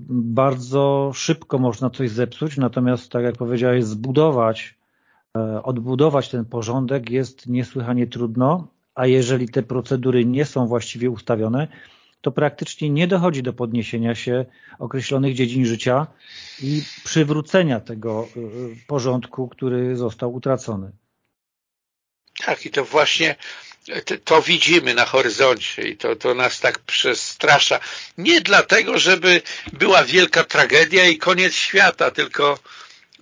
bardzo szybko można coś zepsuć, natomiast tak jak powiedziałeś, zbudować, odbudować ten porządek jest niesłychanie trudno a jeżeli te procedury nie są właściwie ustawione, to praktycznie nie dochodzi do podniesienia się określonych dziedzin życia i przywrócenia tego y, y, porządku, który został utracony. Tak, i to właśnie to widzimy na horyzoncie i to, to nas tak przestrasza. Nie dlatego, żeby była wielka tragedia i koniec świata, tylko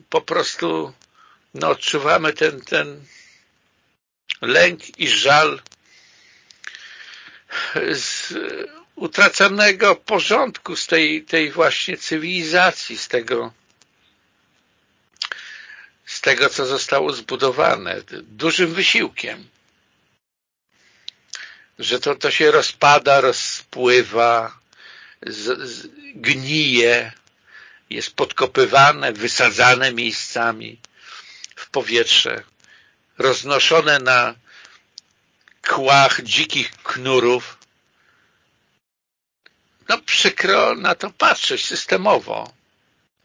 po prostu no, odczuwamy ten, ten lęk i żal z utraconego porządku, z tej, tej właśnie cywilizacji, z tego z tego, co zostało zbudowane dużym wysiłkiem. Że to, to się rozpada, rozpływa, z, z, gnije, jest podkopywane, wysadzane miejscami w powietrze roznoszone na kłach dzikich knurów. No przykro na to patrzeć systemowo.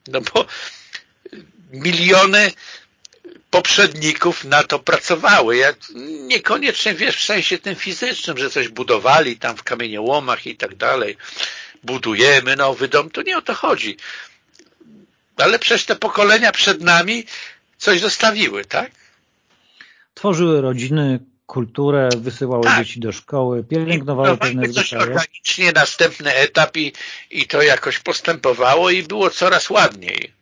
No bo miliony poprzedników na to pracowały. Ja niekoniecznie wiesz w sensie tym fizycznym, że coś budowali tam w kamieniołomach i tak dalej. Budujemy nowy dom. To nie o to chodzi. Ale przez te pokolenia przed nami coś zostawiły, tak? Tworzyły rodziny, kulturę, wysyłały tak. dzieci do szkoły, pielęgnowały pewne zwyczaje. organicznie następny etap i, i to jakoś postępowało i było coraz ładniej.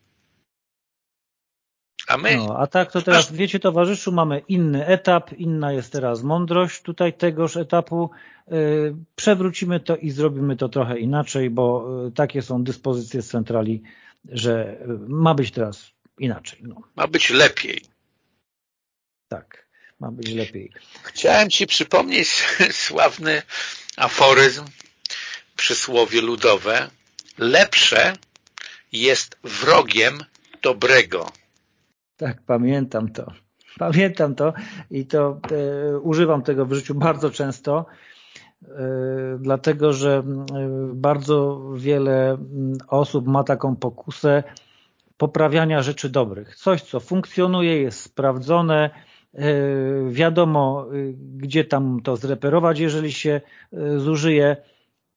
A my... No, a tak to teraz, wiecie towarzyszu, mamy inny etap, inna jest teraz mądrość tutaj tegoż etapu. Yy, przewrócimy to i zrobimy to trochę inaczej, bo yy, takie są dyspozycje z centrali, że yy, ma być teraz inaczej. No. Ma być lepiej. Tak, ma być lepiej. Chciałem Ci przypomnieć sławny aforyzm, przysłowie ludowe. Lepsze jest wrogiem dobrego. Tak, pamiętam to. Pamiętam to i to e, używam tego w życiu bardzo często, e, dlatego że bardzo wiele osób ma taką pokusę poprawiania rzeczy dobrych. Coś, co funkcjonuje, jest sprawdzone, wiadomo, e, gdzie tam to zreperować, jeżeli się e, zużyje.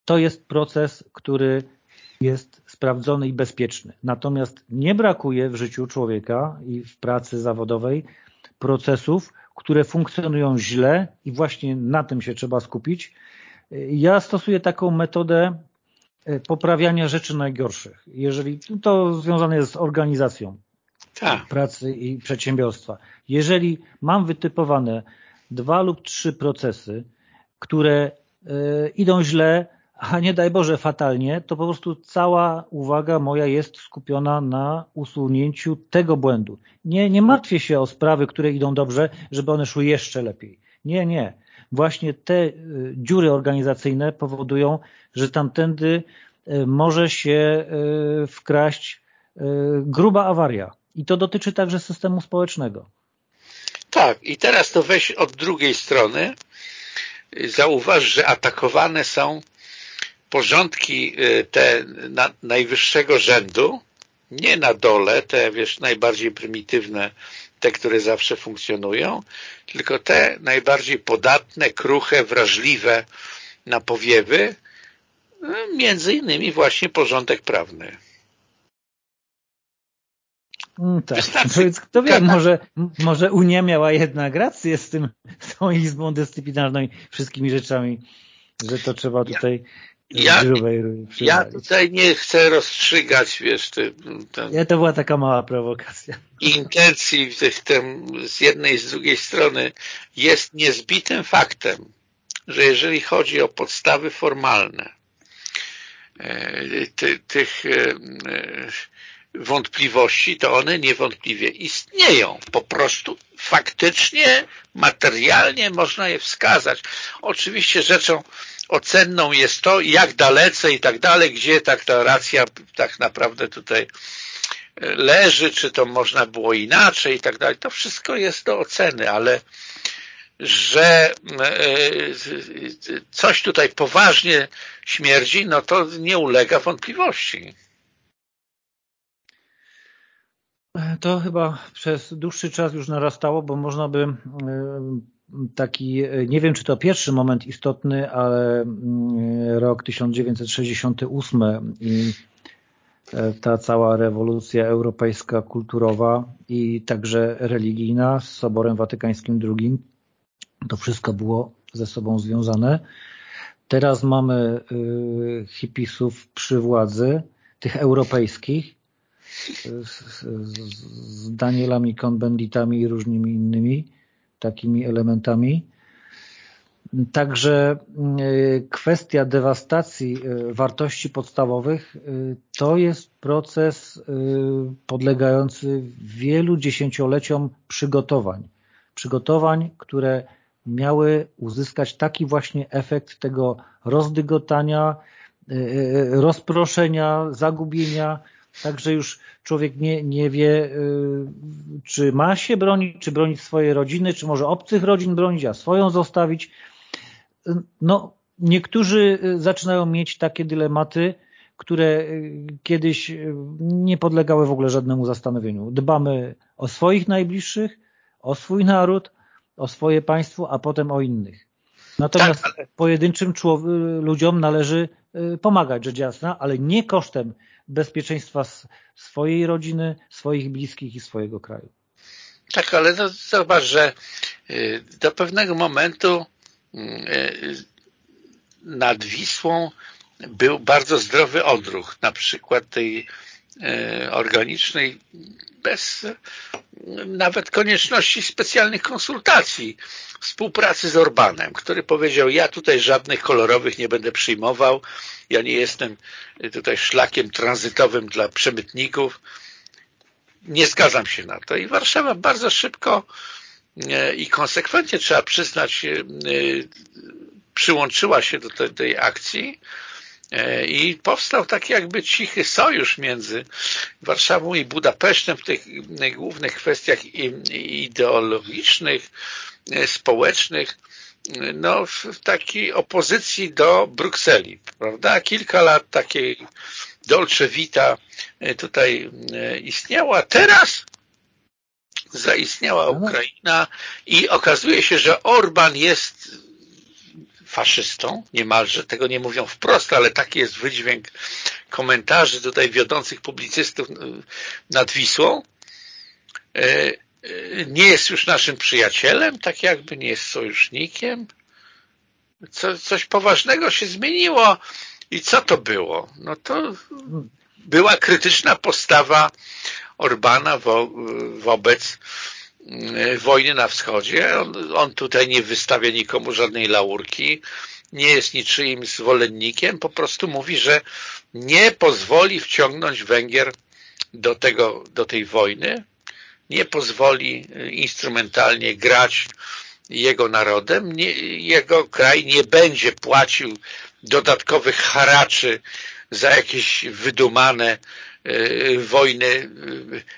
To jest proces, który jest sprawdzony i bezpieczny. Natomiast nie brakuje w życiu człowieka i w pracy zawodowej procesów, które funkcjonują źle i właśnie na tym się trzeba skupić. Ja stosuję taką metodę e, poprawiania rzeczy najgorszych. Jeżeli to związane jest z organizacją tak. pracy i przedsiębiorstwa. Jeżeli mam wytypowane dwa lub trzy procesy, które y, idą źle, a nie daj Boże fatalnie, to po prostu cała uwaga moja jest skupiona na usunięciu tego błędu. Nie, nie martwię się o sprawy, które idą dobrze, żeby one szły jeszcze lepiej. Nie, nie. Właśnie te y, dziury organizacyjne powodują, że tamtędy y, może się wkraść gruba awaria. I to dotyczy także systemu społecznego. Tak, i teraz to weź od drugiej strony. Zauważ, że atakowane są porządki y, te na, najwyższego rzędu, nie na dole, te wiesz, najbardziej prymitywne, te, które zawsze funkcjonują, tylko te najbardziej podatne, kruche, wrażliwe na powiewy, y, między innymi właśnie porządek prawny. Mm, tak. Wystarczy. Kto wie, może, może Unia miała jednak rację z tym, z tą Izbą Dyscyplinarną i wszystkimi rzeczami, że to trzeba tutaj ja, ja tutaj nie chcę rozstrzygać, wiesz, ty, ten, ja, to była taka mała prowokacja. Intencji tych, tym, z jednej i z drugiej strony jest niezbitym faktem, że jeżeli chodzi o podstawy formalne e, ty, tych e, wątpliwości, to one niewątpliwie istnieją. Po prostu faktycznie, materialnie można je wskazać. Oczywiście rzeczą ocenną jest to, jak dalece i tak dalej, gdzie tak ta racja tak naprawdę tutaj leży, czy to można było inaczej i tak dalej. To wszystko jest do oceny, ale że e, coś tutaj poważnie śmierdzi, no to nie ulega wątpliwości. To chyba przez dłuższy czas już narastało, bo można by e, taki, e, nie wiem czy to pierwszy moment istotny, ale mm, rok 1968 i e, ta cała rewolucja europejska, kulturowa i także religijna z Soborem Watykańskim II, to wszystko było ze sobą związane. Teraz mamy hipisów przy władzy, tych europejskich, z, z Danielami Cohn-Benditami i różnymi innymi takimi elementami. Także e, kwestia dewastacji e, wartości podstawowych e, to jest proces podlegający wielu dziesięcioleciom przygotowań. Przygotowań, które miały uzyskać taki właśnie efekt tego rozdygotania, rozproszenia, zagubienia, Także już człowiek nie, nie wie, y, czy ma się bronić, czy bronić swojej rodziny, czy może obcych rodzin bronić, a swoją zostawić. No, niektórzy y, zaczynają mieć takie dylematy, które y, kiedyś nie podlegały w ogóle żadnemu zastanowieniu. Dbamy o swoich najbliższych, o swój naród, o swoje państwo, a potem o innych. Natomiast tak, ale... pojedynczym ludziom należy pomagać, rzecz jasna, ale nie kosztem bezpieczeństwa swojej rodziny, swoich bliskich i swojego kraju. Tak, ale no, zobacz, że y, do pewnego momentu y, nad Wisłą był bardzo zdrowy odruch, na przykład tej y, organicznej, bez nawet konieczności specjalnych konsultacji, współpracy z Orbanem, który powiedział, ja tutaj żadnych kolorowych nie będę przyjmował, ja nie jestem tutaj szlakiem tranzytowym dla przemytników, nie zgadzam się na to. I Warszawa bardzo szybko e, i konsekwentnie trzeba przyznać, e, przyłączyła się do tej akcji e, i powstał taki jakby cichy sojusz między Warszawą i Budapesztem w tych głównych kwestiach ideologicznych, społecznych, no, w takiej opozycji do Brukseli, prawda? Kilka lat takiej Dolce Vita e, tutaj e, istniała. Teraz zaistniała no. Ukraina i okazuje się, że Orban jest faszystą, niemalże, tego nie mówią wprost, ale taki jest wydźwięk komentarzy tutaj wiodących publicystów nad Wisłą, nie jest już naszym przyjacielem, tak jakby nie jest sojusznikiem. Co, coś poważnego się zmieniło. I co to było? No to była krytyczna postawa Orbana wo, wobec wojny na wschodzie. On, on, tutaj nie wystawia nikomu żadnej laurki, nie jest niczyim zwolennikiem, po prostu mówi, że nie pozwoli wciągnąć Węgier do, tego, do tej wojny, nie pozwoli e, instrumentalnie grać jego narodem, nie, jego kraj nie będzie płacił dodatkowych haraczy za jakieś wydumane y, wojny y,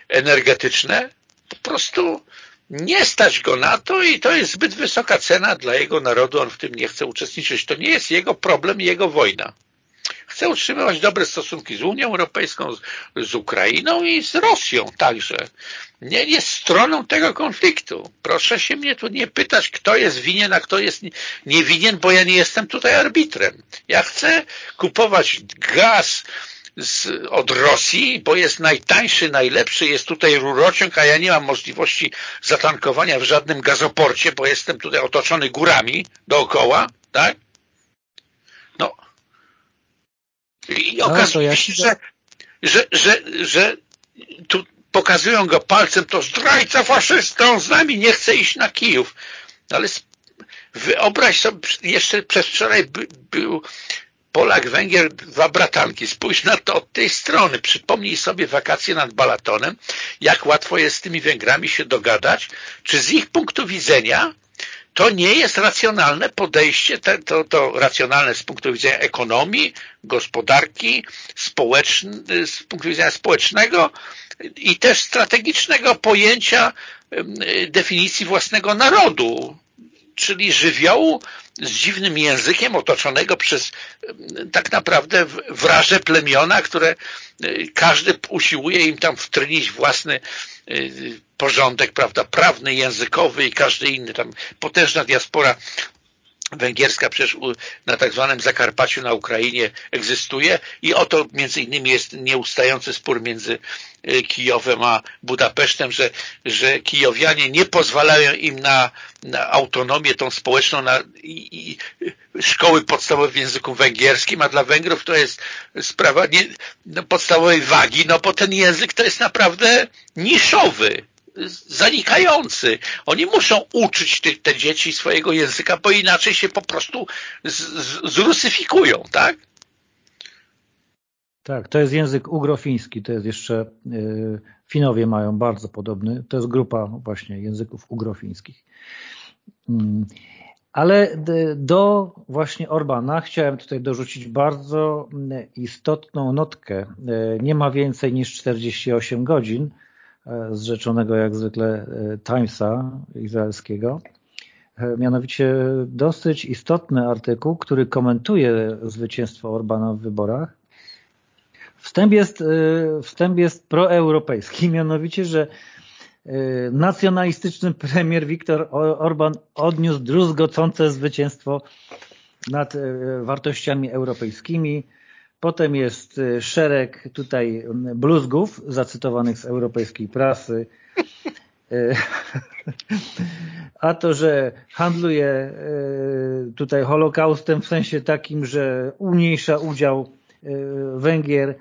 energetyczne. Po prostu nie stać go na to i to jest zbyt wysoka cena dla jego narodu, on w tym nie chce uczestniczyć. To nie jest jego problem, jego wojna. Chce utrzymywać dobre stosunki z Unią Europejską, z, z Ukrainą i z Rosją także. Nie jest stroną tego konfliktu. Proszę się mnie tu nie pytać, kto jest winien, a kto jest niewinien, bo ja nie jestem tutaj arbitrem. Ja chcę kupować gaz z, od Rosji, bo jest najtańszy, najlepszy, jest tutaj rurociąg, a ja nie mam możliwości zatankowania w żadnym gazoporcie, bo jestem tutaj otoczony górami dookoła, tak? No, i no, okazuje się, że, że, że, że tu pokazują go palcem, to zdrajca faszysta, on z nami nie chce iść na Kijów. Ale wyobraź sobie, jeszcze przez wczoraj by, był Polak, Węgier, dwa bratanki. Spójrz na to od tej strony. Przypomnij sobie wakacje nad Balatonem, jak łatwo jest z tymi Węgrami się dogadać. Czy z ich punktu widzenia to nie jest racjonalne podejście, to, to racjonalne z punktu widzenia ekonomii, gospodarki, z punktu widzenia społecznego i też strategicznego pojęcia definicji własnego narodu, czyli żywiołu z dziwnym językiem otoczonego przez tak naprawdę wraże plemiona, które y, każdy usiłuje im tam wtrynić własny y, porządek, prawda, prawny, językowy i każdy inny, tam potężna diaspora węgierska przecież na tak zwanym Zakarpaciu na Ukrainie egzystuje i oto między innymi jest nieustający spór między y, Kijowem a Budapesztem, że, że Kijowianie nie pozwalają im na, na autonomię tą społeczną na i, i szkoły podstawowe w języku węgierskim, a dla Węgrów to jest sprawa nie, no, podstawowej wagi, no bo ten język to jest naprawdę niszowy zanikający. Oni muszą uczyć te, te dzieci swojego języka, bo inaczej się po prostu z, z, zrusyfikują, tak? Tak, to jest język ugrofiński, to jest jeszcze, yy, Finowie mają bardzo podobny, to jest grupa właśnie języków ugrofińskich. Yy. Ale do właśnie Orbana chciałem tutaj dorzucić bardzo istotną notkę. Y, nie ma więcej niż 48 godzin, z rzeczonego jak zwykle e, Timesa izraelskiego. E, mianowicie dosyć istotny artykuł, który komentuje zwycięstwo Orbana w wyborach. Wstęp jest, e, wstęp jest proeuropejski, mianowicie, że nacjonalistyczny premier Viktor Orban odniósł druzgocące zwycięstwo nad wartościami europejskimi, Potem jest y, szereg tutaj bluzgów zacytowanych z europejskiej prasy. Y, a to, że handluje y, tutaj Holokaustem w sensie takim, że umniejsza udział Węgier,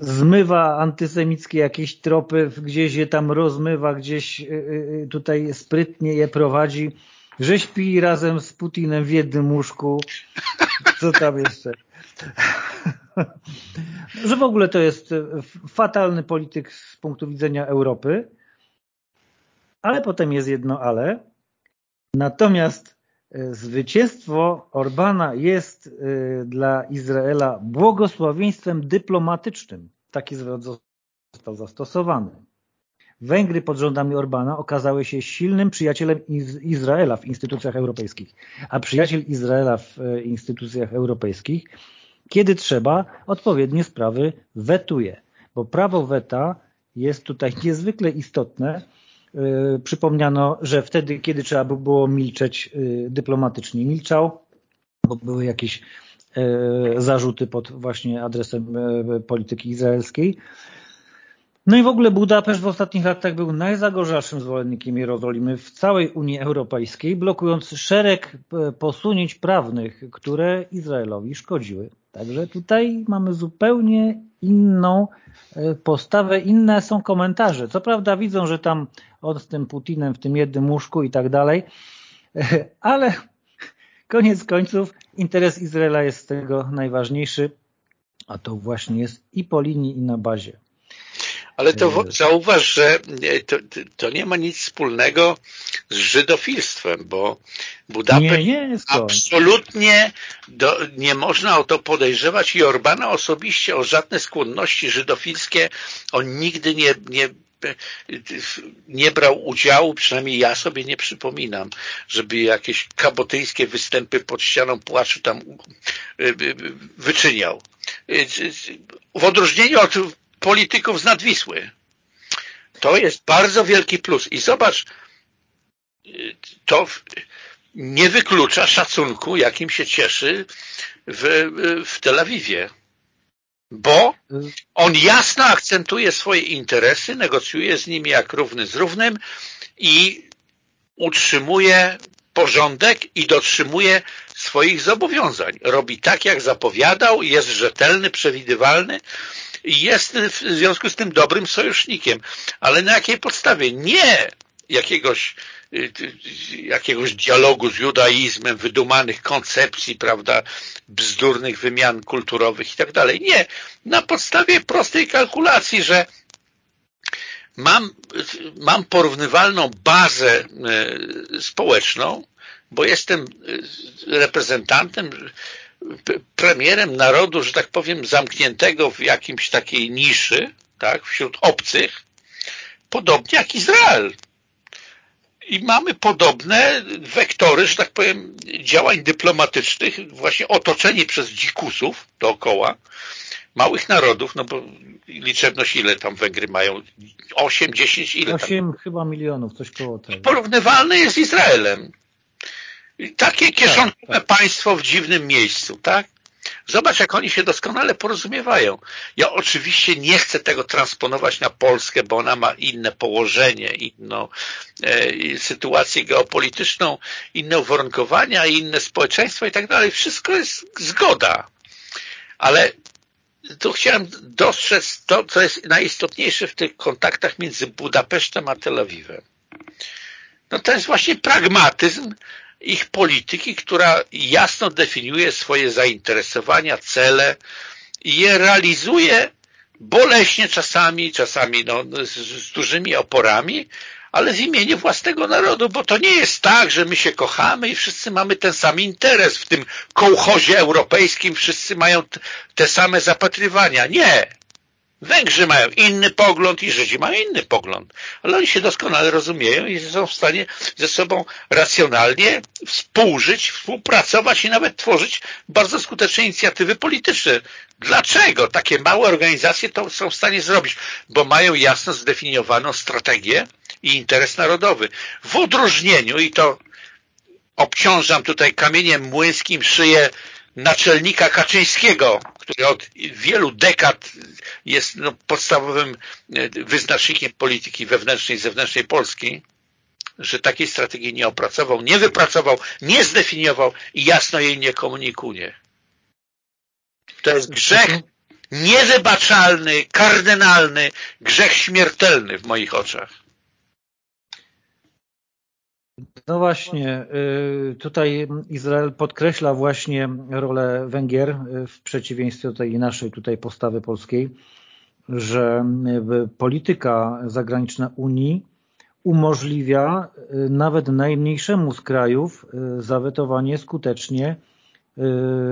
zmywa antysemickie jakieś tropy, gdzieś je tam rozmywa, gdzieś tutaj sprytnie je prowadzi, że śpi razem z Putinem w jednym łóżku. Co tam jeszcze? Że w ogóle to jest fatalny polityk z punktu widzenia Europy, ale potem jest jedno ale. Natomiast e, zwycięstwo Orbana jest e, dla Izraela błogosławieństwem dyplomatycznym. Taki zwrot został zastosowany. Węgry pod rządami Orbana okazały się silnym przyjacielem Izraela w instytucjach europejskich, a przyjaciel Izraela w e, instytucjach europejskich, kiedy trzeba, odpowiednie sprawy wetuje, bo prawo weta jest tutaj niezwykle istotne. E, przypomniano, że wtedy, kiedy trzeba by było milczeć, e, dyplomatycznie milczał, bo były jakieś zarzuty pod właśnie adresem polityki izraelskiej. No i w ogóle Budapeszt w ostatnich latach był najzagorzałszym zwolennikiem Jerozolimy w całej Unii Europejskiej, blokując szereg posunięć prawnych, które Izraelowi szkodziły. Także tutaj mamy zupełnie inną e, postawę, inne są komentarze. Co prawda widzą, że tam on z tym Putinem w tym jednym łóżku i tak dalej, e, ale koniec końców interes Izraela jest z tego najważniejszy, a to właśnie jest i po linii, i na bazie. Ale to zauważ, że to, to, nie ma nic wspólnego z żydofilstwem, bo Budapeszt nie, nie absolutnie do, nie można o to podejrzewać i Orbana osobiście o żadne skłonności żydofilskie on nigdy nie, nie nie brał udziału, przynajmniej ja sobie nie przypominam, żeby jakieś kabotyńskie występy pod ścianą płaczu tam wyczyniał. W odróżnieniu od polityków z Nadwisły. To jest bardzo wielki plus. I zobacz, to nie wyklucza szacunku, jakim się cieszy w, w Tel Awiwie. Bo on jasno akcentuje swoje interesy, negocjuje z nimi jak równy z równym i utrzymuje porządek i dotrzymuje swoich zobowiązań. Robi tak, jak zapowiadał, jest rzetelny, przewidywalny jest w związku z tym dobrym sojusznikiem. Ale na jakiej podstawie? Nie jakiegoś y, jakiegoś dialogu z judaizmem, wydumanych koncepcji, prawda, bzdurnych wymian kulturowych i tak dalej. Nie. Na podstawie prostej kalkulacji, że mam, mam porównywalną bazę y, społeczną, bo jestem y, reprezentantem premierem narodu, że tak powiem, zamkniętego w jakimś takiej niszy, tak, wśród obcych, podobnie jak Izrael. I mamy podobne wektory, że tak powiem, działań dyplomatycznych, właśnie otoczeni przez dzikusów dookoła, małych narodów, no bo liczebność ile tam Węgry mają? 8, 10, ile 8 tam? chyba milionów, coś koło tego. Porównywalny jest z Izraelem. Takie kieszonkowe tak, tak. państwo w dziwnym miejscu, tak? Zobacz, jak oni się doskonale porozumiewają. Ja oczywiście nie chcę tego transponować na Polskę, bo ona ma inne położenie, inną e, sytuację geopolityczną, inne uwarunkowania, inne społeczeństwo i tak dalej. Wszystko jest zgoda. Ale tu chciałem dostrzec to, co jest najistotniejsze w tych kontaktach między Budapesztem a Tel Awiwem. No to jest właśnie pragmatyzm ich polityki, która jasno definiuje swoje zainteresowania, cele i je realizuje boleśnie czasami, czasami no, z, z dużymi oporami, ale w imieniu własnego narodu, bo to nie jest tak, że my się kochamy i wszyscy mamy ten sam interes w tym kołchozie europejskim, wszyscy mają te same zapatrywania. Nie. Węgrzy mają inny pogląd i Żydzi mają inny pogląd, ale oni się doskonale rozumieją i są w stanie ze sobą racjonalnie współżyć, współpracować i nawet tworzyć bardzo skuteczne inicjatywy polityczne. Dlaczego takie małe organizacje to są w stanie zrobić? Bo mają jasno zdefiniowaną strategię i interes narodowy. W odróżnieniu, i to obciążam tutaj kamieniem młyńskim szyję naczelnika Kaczyńskiego, który od wielu dekad jest no, podstawowym e, wyznacznikiem polityki wewnętrznej i zewnętrznej Polski, że takiej strategii nie opracował, nie wypracował, nie zdefiniował i jasno jej nie komunikuje. To jest grzech niewybaczalny, kardynalny, grzech śmiertelny w moich oczach. No właśnie, y, tutaj Izrael podkreśla właśnie rolę Węgier y, w przeciwieństwie do tej naszej tutaj postawy polskiej, że y, polityka zagraniczna Unii umożliwia nawet najmniejszemu z krajów zawetowanie skutecznie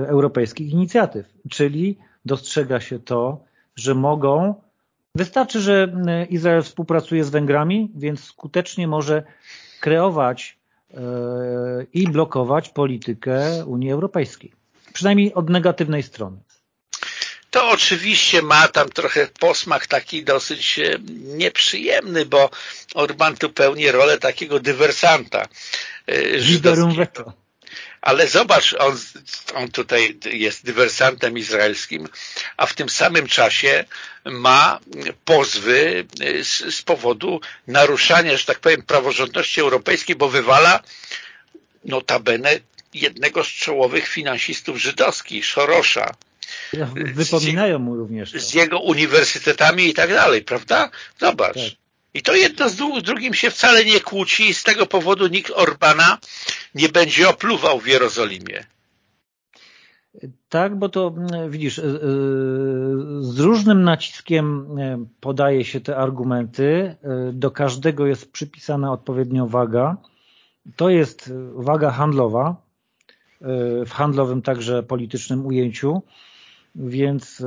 europejskich inicjatyw, czyli dostrzega się to, że mogą, wystarczy, że Izrael współpracuje z Węgrami, więc skutecznie może kreować e, i blokować politykę Unii Europejskiej. Przynajmniej od negatywnej strony. To oczywiście ma tam trochę posmak taki dosyć e, nieprzyjemny, bo Orban tu pełni rolę takiego dywersanta e, żydowskiego. Ale zobacz, on, on tutaj jest dywersantem izraelskim, a w tym samym czasie ma pozwy z, z powodu naruszania, że tak powiem, praworządności europejskiej, bo wywala notabene jednego z czołowych finansistów żydowskich, Szorosza. Wypominają mu również. To. Z jego uniwersytetami i tak dalej, prawda? Zobacz. Tak. I to jedno z drugim się wcale nie kłóci i z tego powodu nikt Orbana nie będzie opluwał w Jerozolimie. Tak, bo to mm, widzisz, y, y, z różnym naciskiem y, podaje się te argumenty, do każdego jest przypisana odpowiednio waga. To jest waga handlowa, w handlowym także politycznym ujęciu, więc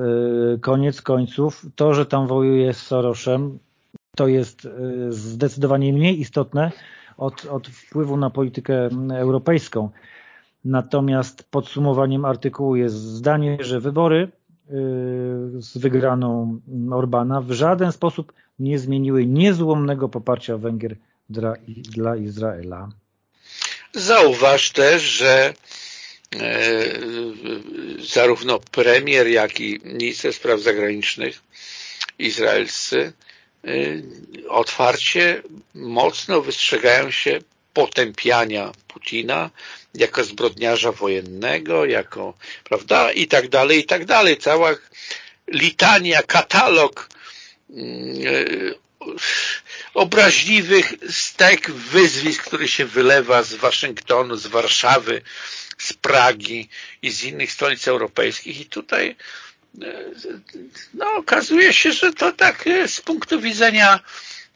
koniec końców to, że tam wojuje z Soroszem, to jest zdecydowanie mniej istotne od, od wpływu na politykę europejską. Natomiast podsumowaniem artykułu jest zdanie, że wybory y, z wygraną Orbana w żaden sposób nie zmieniły niezłomnego poparcia Węgier dla, dla Izraela. Zauważ też, że e, zarówno premier, jak i minister spraw zagranicznych izraelscy otwarcie mocno wystrzegają się potępiania Putina jako zbrodniarza wojennego, jako, prawda, i tak dalej, i tak dalej. Cała litania, katalog yy, obraźliwych stek wyzwisk, który się wylewa z Waszyngtonu, z Warszawy, z Pragi i z innych stolic europejskich i tutaj no, okazuje się, że to tak z punktu widzenia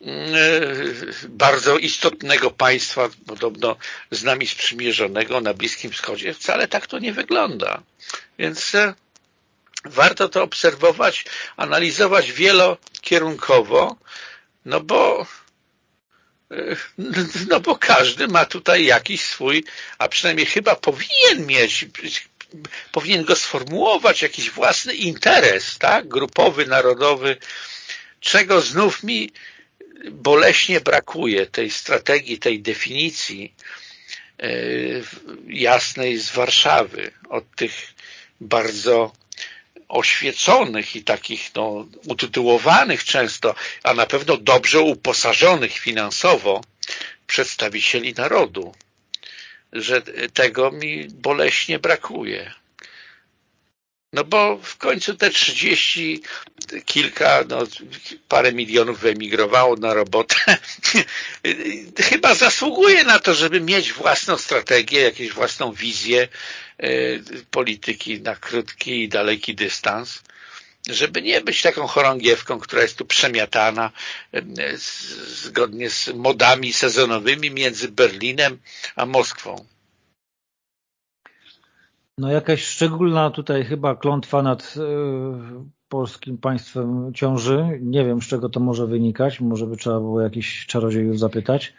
E, bardzo istotnego państwa, podobno z nami sprzymierzonego na Bliskim Wschodzie, wcale tak to nie wygląda. Więc e, warto to obserwować, analizować wielokierunkowo, no bo e, no bo każdy ma tutaj jakiś swój, a przynajmniej chyba powinien mieć, powinien go sformułować, jakiś własny interes, tak, grupowy, narodowy, czego znów mi boleśnie brakuje tej strategii, tej definicji e, jasnej z Warszawy od tych bardzo oświeconych i takich no, utytułowanych często, a na pewno dobrze uposażonych finansowo przedstawicieli narodu, że tego mi boleśnie brakuje. No bo w końcu te 30 kilka, no, parę milionów wyemigrowało na robotę. Chyba zasługuje na to, żeby mieć własną strategię, jakąś własną wizję y, polityki na krótki i daleki dystans żeby nie być taką chorągiewką, która jest tu przemiatana zgodnie z modami sezonowymi między Berlinem a Moskwą. No jakaś szczególna tutaj chyba klątwa nad y, polskim państwem ciąży. Nie wiem, z czego to może wynikać. Może by trzeba było jakichś czarodziejów zapytać,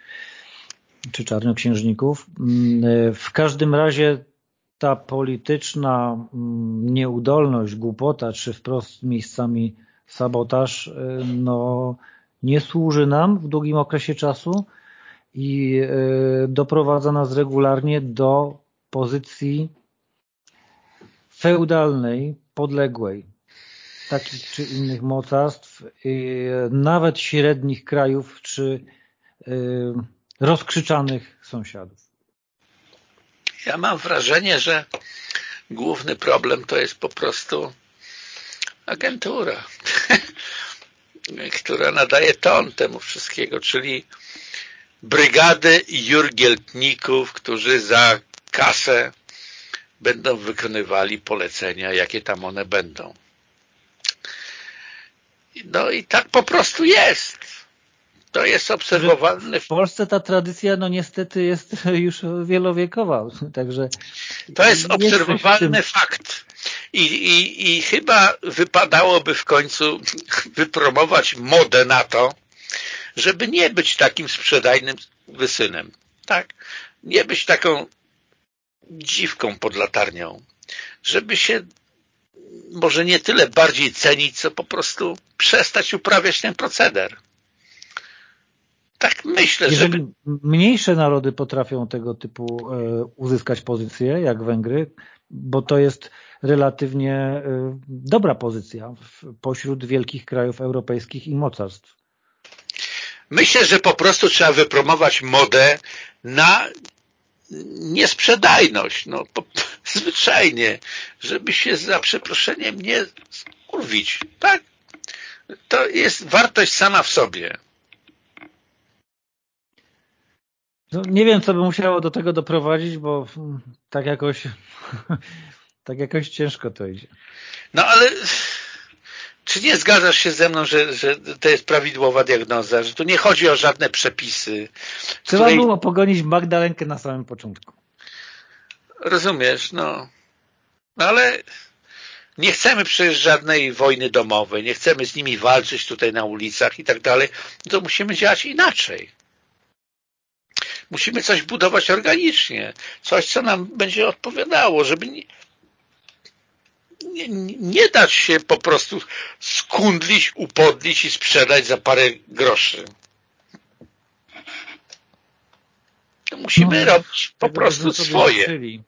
czy czarnoksiężników. Mm, y, w każdym razie ta polityczna mm, nieudolność, głupota, czy wprost miejscami sabotaż, y, no nie służy nam w długim okresie czasu i doprowadza nas regularnie do pozycji feudalnej, podległej takich czy innych mocarstw, nawet średnich krajów czy y, rozkrzyczanych sąsiadów. Ja mam wrażenie, że główny problem to jest po prostu agentura, która nadaje ton temu wszystkiego, czyli brygady jurgieltników, którzy za kasę będą wykonywali polecenia, jakie tam one będą. No i tak po prostu jest. To jest obserwowalne. W Polsce ta tradycja no niestety jest już wielowiekowa, także... To jest obserwowalny fakt. I, i, I chyba wypadałoby w końcu wypromować modę na to, żeby nie być takim sprzedajnym wysynem. Tak? Nie być taką dziwką pod latarnią, żeby się może nie tyle bardziej cenić, co po prostu przestać uprawiać ten proceder. Tak myślę, Jeżeli żeby... mniejsze narody potrafią tego typu uzyskać pozycję, jak Węgry, bo to jest relatywnie dobra pozycja pośród wielkich krajów europejskich i mocarstw. Myślę, że po prostu trzeba wypromować modę na niesprzedajność, no po, zwyczajnie, żeby się za przeproszeniem nie skurwić, tak? To jest wartość sama w sobie. No, nie wiem, co by musiało do tego doprowadzić, bo tak jakoś tak jakoś ciężko to idzie. No ale czy nie zgadzasz się ze mną, że, że to jest prawidłowa diagnoza, że tu nie chodzi o żadne przepisy? Trzeba której... było pogonić Magdalenkę na samym początku. Rozumiesz, no. no. Ale nie chcemy przecież żadnej wojny domowej, nie chcemy z nimi walczyć tutaj na ulicach i tak dalej, to musimy działać inaczej. Musimy coś budować organicznie, coś, co nam będzie odpowiadało, żeby nie, nie, nie dać się po prostu skundlić, upodlić i sprzedać za parę groszy. Musimy no, robić po prostu swoje. Życzyli.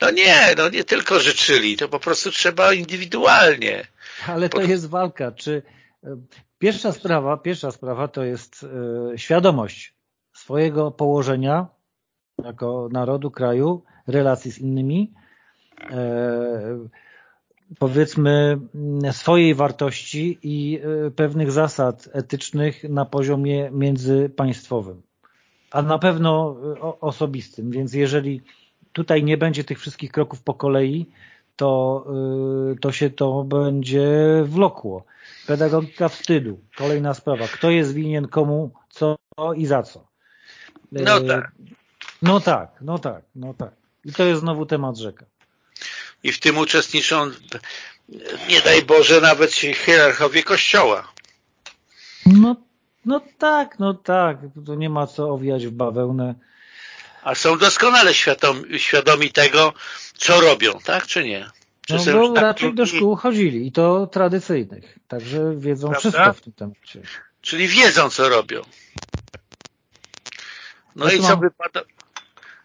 No nie, no nie tylko życzyli, to po prostu trzeba indywidualnie. Ale to jest walka. Czy e, pierwsza sprawa, pierwsza sprawa to jest e, świadomość swojego położenia jako narodu, kraju, relacji z innymi, e, powiedzmy swojej wartości i e, pewnych zasad etycznych na poziomie międzypaństwowym, a na pewno e, osobistym. Więc jeżeli tutaj nie będzie tych wszystkich kroków po kolei, to, to się to będzie wlokło. Pedagogika wstydu, kolejna sprawa. Kto jest winien komu, co i za co. No tak. No tak, no tak, no tak. I to jest znowu temat rzeka i w tym uczestniczą, nie daj Boże, nawet hierarchowie Kościoła. No, no tak, no tak. To nie ma co owijać w bawełnę. A są doskonale świadomi, świadomi tego, co robią, tak czy nie? Czy no bo tak raczej do szkół chodzili i to tradycyjnych, także wiedzą Prawda? wszystko w tym temacie. Czyli wiedzą, co robią. No i co wypada,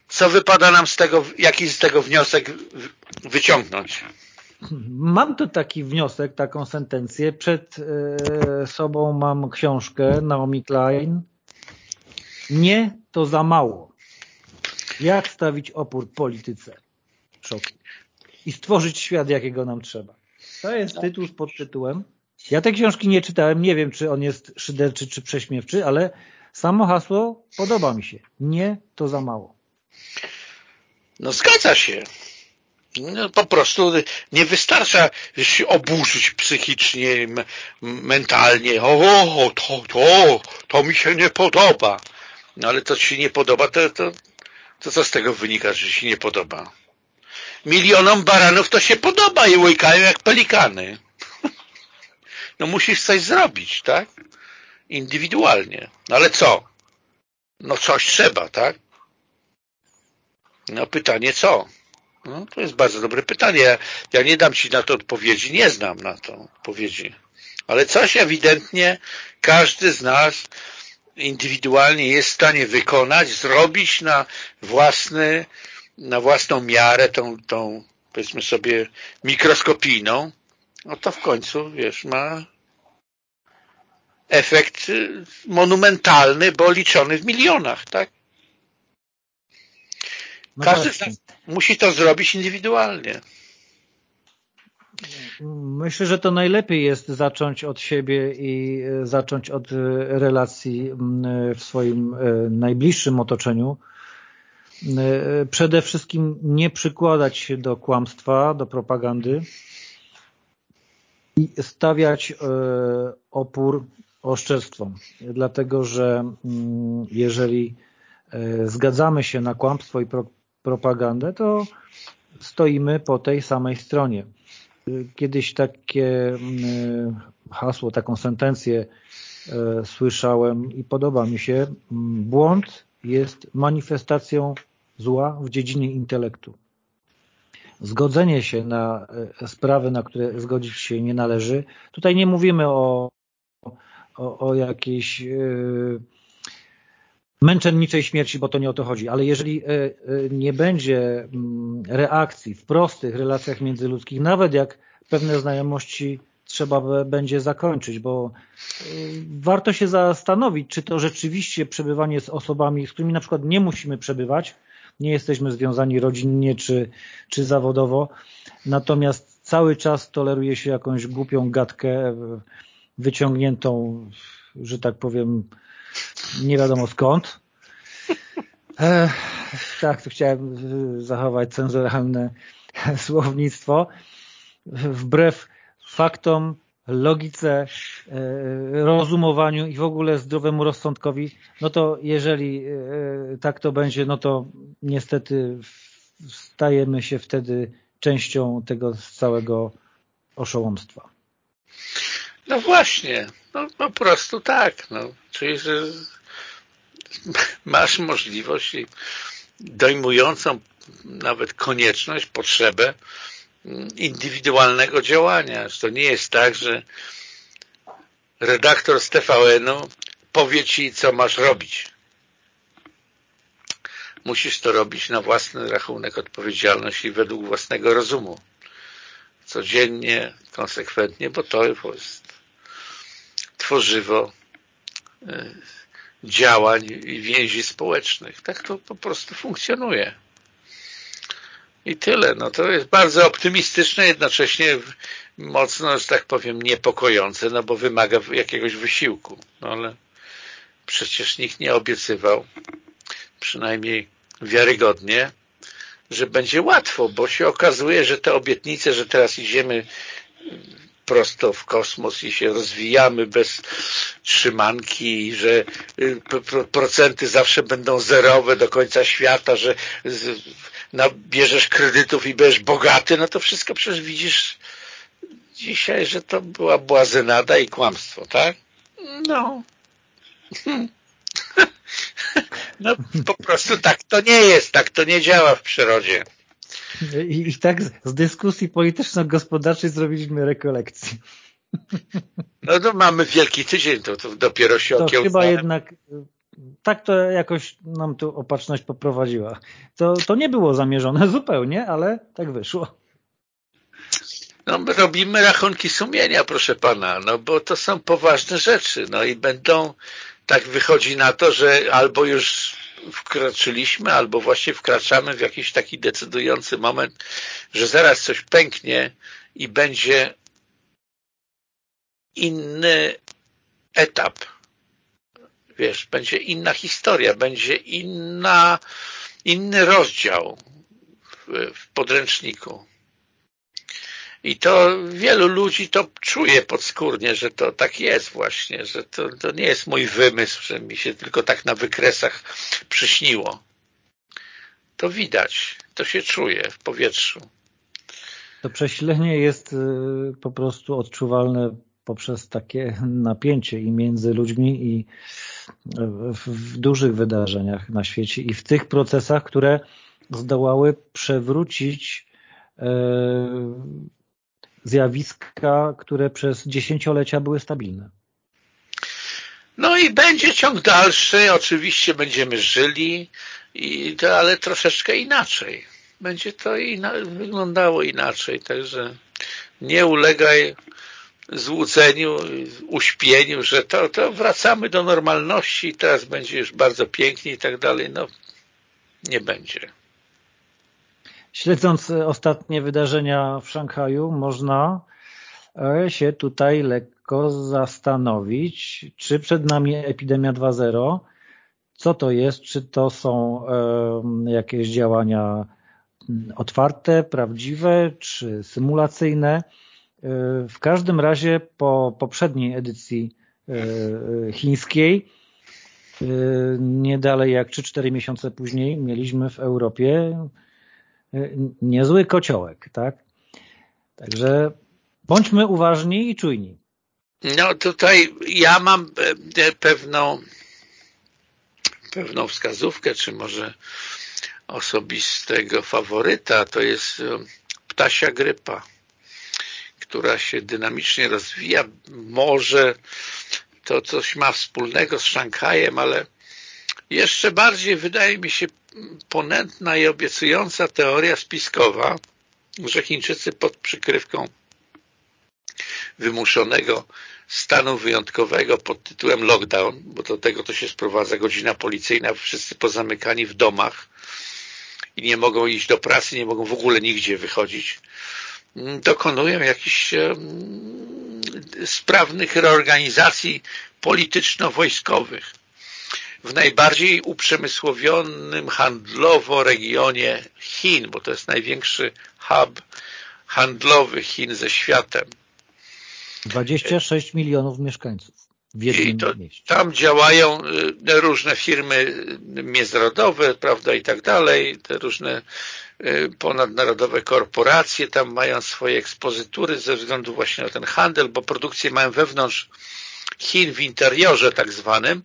co wypada nam z tego, jaki z tego wniosek wyciągnąć? Mam tu taki wniosek, taką sentencję. Przed e, sobą mam książkę Naomi Klein. Nie, to za mało. Jak stawić opór polityce szoku i stworzyć świat, jakiego nam trzeba. To jest tytuł z podtytułem. Ja tej książki nie czytałem, nie wiem, czy on jest szyderczy, czy prześmiewczy, ale samo hasło podoba mi się. Nie, to za mało. No zgadza się. No, po prostu nie wystarcza się oburzyć psychicznie, mentalnie. O, to, to, to mi się nie podoba. No ale to ci się nie podoba, to, to, to co z tego wynika, że się nie podoba? Milionom baranów to się podoba i łykają jak pelikany. No musisz coś zrobić, tak? Indywidualnie. No ale co? No coś trzeba, tak? No pytanie co? No, to jest bardzo dobre pytanie. Ja nie dam Ci na to odpowiedzi, nie znam na to odpowiedzi. Ale coś ewidentnie każdy z nas indywidualnie jest w stanie wykonać, zrobić na własny, na własną miarę, tą, tą powiedzmy sobie mikroskopijną, no to w końcu, wiesz, ma efekt monumentalny, bo liczony w milionach, tak? No Każdy musi to zrobić indywidualnie. Myślę, że to najlepiej jest zacząć od siebie i e, zacząć od e, relacji w swoim najbliższym otoczeniu. Przede wszystkim nie przykładać się do kłamstwa, do propagandy i stawiać opór oszczerstwom. Dlatego, że jeżeli zgadzamy się na kłamstwo i propagandę, to stoimy po tej samej stronie. Kiedyś takie mm, hasło, taką sentencję e, słyszałem i podoba mi się. Błąd jest manifestacją zła w dziedzinie intelektu. Zgodzenie się na e, sprawy, na które zgodzić się nie należy. Tutaj nie mówimy o, o, o jakiejś e, męczenniczej śmierci, bo to nie o to chodzi, ale jeżeli nie będzie mm, reakcji w prostych relacjach międzyludzkich, nawet jak pewne znajomości trzeba będzie zakończyć, bo warto się zastanowić, czy to rzeczywiście przebywanie z osobami, z którymi na przykład nie musimy przebywać, nie jesteśmy związani rodzinnie czy, czy zawodowo, natomiast cały czas toleruje się jakąś głupią gadkę wyciągniętą, że tak powiem, nie wiadomo skąd. E, tak, tu chciałem zachować cenzuralne słownictwo. Wbrew faktom, logice, e, rozumowaniu i w ogóle zdrowemu rozsądkowi, no to jeżeli e, tak to będzie, no to niestety stajemy się wtedy częścią tego całego oszołomstwa. No właśnie, no po prostu tak. No. Czyli, że masz możliwość i dojmującą nawet konieczność, potrzebę indywidualnego działania. To nie jest tak, że redaktor z TVN-u powie ci, co masz robić. Musisz to robić na własny rachunek odpowiedzialności i według własnego rozumu. Codziennie, konsekwentnie, bo to jest tworzywo e, działań i więzi społecznych. Tak to po prostu funkcjonuje. I tyle. No to jest bardzo optymistyczne, jednocześnie mocno, że tak powiem, niepokojące, no bo wymaga jakiegoś wysiłku. No ale przecież nikt nie obiecywał, przynajmniej wiarygodnie, że będzie łatwo, bo się okazuje, że te obietnice, że teraz idziemy prosto w kosmos i się rozwijamy bez trzymanki, że y, procenty zawsze będą zerowe do końca świata, że bierzesz kredytów i będziesz bogaty, no to wszystko przecież widzisz dzisiaj, że to była błazenada i kłamstwo, tak? No. No po prostu tak to nie jest, tak to nie działa w przyrodzie. I, i tak z dyskusji polityczno-gospodarczej zrobiliśmy rekolekcję. No to mamy wielki tydzień, to, to dopiero się to chyba jednak tak to jakoś nam tu opatrzność poprowadziła. To, to nie było zamierzone zupełnie, ale tak wyszło. No my robimy rachunki sumienia, proszę pana, no bo to są poważne rzeczy, no i będą, tak wychodzi na to, że albo już wkroczyliśmy, albo właśnie wkraczamy w jakiś taki decydujący moment, że zaraz coś pęknie i będzie inny etap wiesz, będzie inna historia, będzie inna, inny rozdział w, w podręczniku. I to wielu ludzi to czuje podskórnie, że to tak jest właśnie, że to, to nie jest mój wymysł, że mi się tylko tak na wykresach przyśniło. To widać, to się czuje w powietrzu. To prześlenie jest y, po prostu odczuwalne poprzez takie napięcie i między ludźmi i w dużych wydarzeniach na świecie i w tych procesach, które zdołały przewrócić e, zjawiska, które przez dziesięciolecia były stabilne. No i będzie ciąg dalszy, oczywiście będziemy żyli, i to, ale troszeczkę inaczej. Będzie to ina wyglądało inaczej, także nie ulegaj złudzeniu, uśpieniu, że to, to wracamy do normalności i teraz będzie już bardzo pięknie i tak dalej. No, nie będzie. Śledząc ostatnie wydarzenia w Szanghaju, można e, się tutaj lekko zastanowić, czy przed nami epidemia 2.0, co to jest, czy to są e, jakieś działania otwarte, prawdziwe, czy symulacyjne. W każdym razie po poprzedniej edycji e, chińskiej, e, nie dalej jak 3-4 miesiące później mieliśmy w Europie e, niezły kociołek, tak? Także bądźmy uważni i czujni. No tutaj ja mam pewną pewną wskazówkę, czy może osobistego faworyta, to jest ptasia grypa która się dynamicznie rozwija. Może to coś ma wspólnego z Szanghajem, ale jeszcze bardziej wydaje mi się ponętna i obiecująca teoria spiskowa, że Chińczycy pod przykrywką wymuszonego stanu wyjątkowego pod tytułem lockdown, bo do tego to się sprowadza godzina policyjna, wszyscy pozamykani w domach i nie mogą iść do pracy, nie mogą w ogóle nigdzie wychodzić, dokonują jakichś sprawnych reorganizacji polityczno-wojskowych w najbardziej uprzemysłowionym handlowo regionie Chin, bo to jest największy hub handlowy Chin ze światem. 26 milionów mieszkańców w jednym to, mieście. Tam działają y, różne firmy międzynarodowe, prawda, i tak dalej, te różne y, ponadnarodowe korporacje tam mają swoje ekspozytury ze względu właśnie na ten handel, bo produkcje mają wewnątrz Chin w interiorze tak zwanym,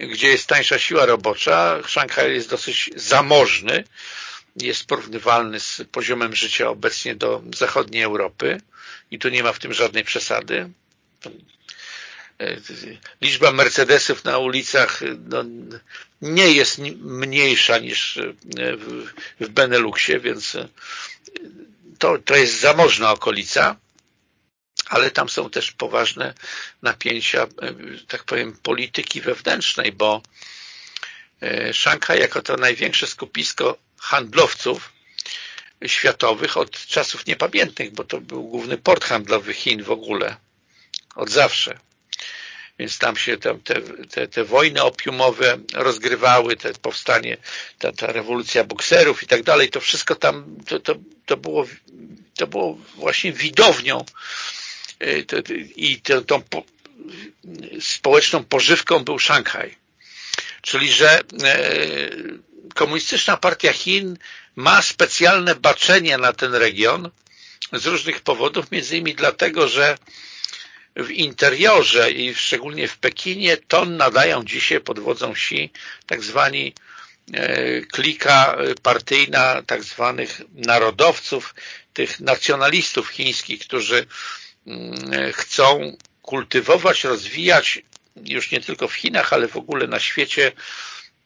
gdzie jest tańsza siła robocza. Szanghaj jest dosyć zamożny, jest porównywalny z poziomem życia obecnie do zachodniej Europy i tu nie ma w tym żadnej przesady. Liczba Mercedesów na ulicach no, nie jest mniejsza niż w, Beneluxie, więc to, to jest zamożna okolica ale tam są też poważne napięcia, e, tak powiem, polityki wewnętrznej, bo e, Szanghaj jako to największe skupisko handlowców światowych od czasów niepamiętnych, bo to był główny port handlowy Chin w ogóle, od zawsze. Więc tam się tam te, te, te wojny opiumowe rozgrywały, te powstanie, ta, ta rewolucja bokserów i tak dalej, to wszystko tam, to, to, to, było, to było właśnie widownią i tą społeczną pożywką był Szanghaj. Czyli, że e, komunistyczna partia Chin ma specjalne baczenie na ten region z różnych powodów, między innymi dlatego, że w interiorze i szczególnie w Pekinie ton nadają dzisiaj pod wodzą Xi tak zwani e, klika partyjna tak zwanych narodowców, tych nacjonalistów chińskich, którzy chcą kultywować, rozwijać już nie tylko w Chinach, ale w ogóle na świecie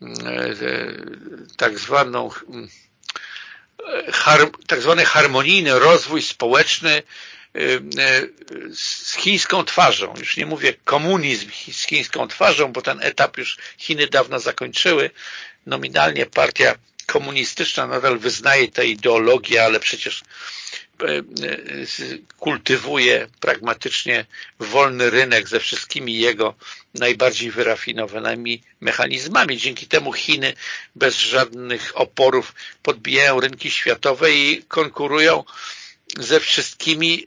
mm, e, tak zwaną mm, tak zwany harmonijny rozwój społeczny e, e, z chińską twarzą. Już nie mówię komunizm z chińską twarzą, bo ten etap już Chiny dawno zakończyły. Nominalnie partia komunistyczna nadal wyznaje tę ideologię, ale przecież E, e, kultywuje pragmatycznie wolny rynek ze wszystkimi jego najbardziej wyrafinowanymi mechanizmami. Dzięki temu Chiny bez żadnych oporów podbijają rynki światowe i konkurują ze wszystkimi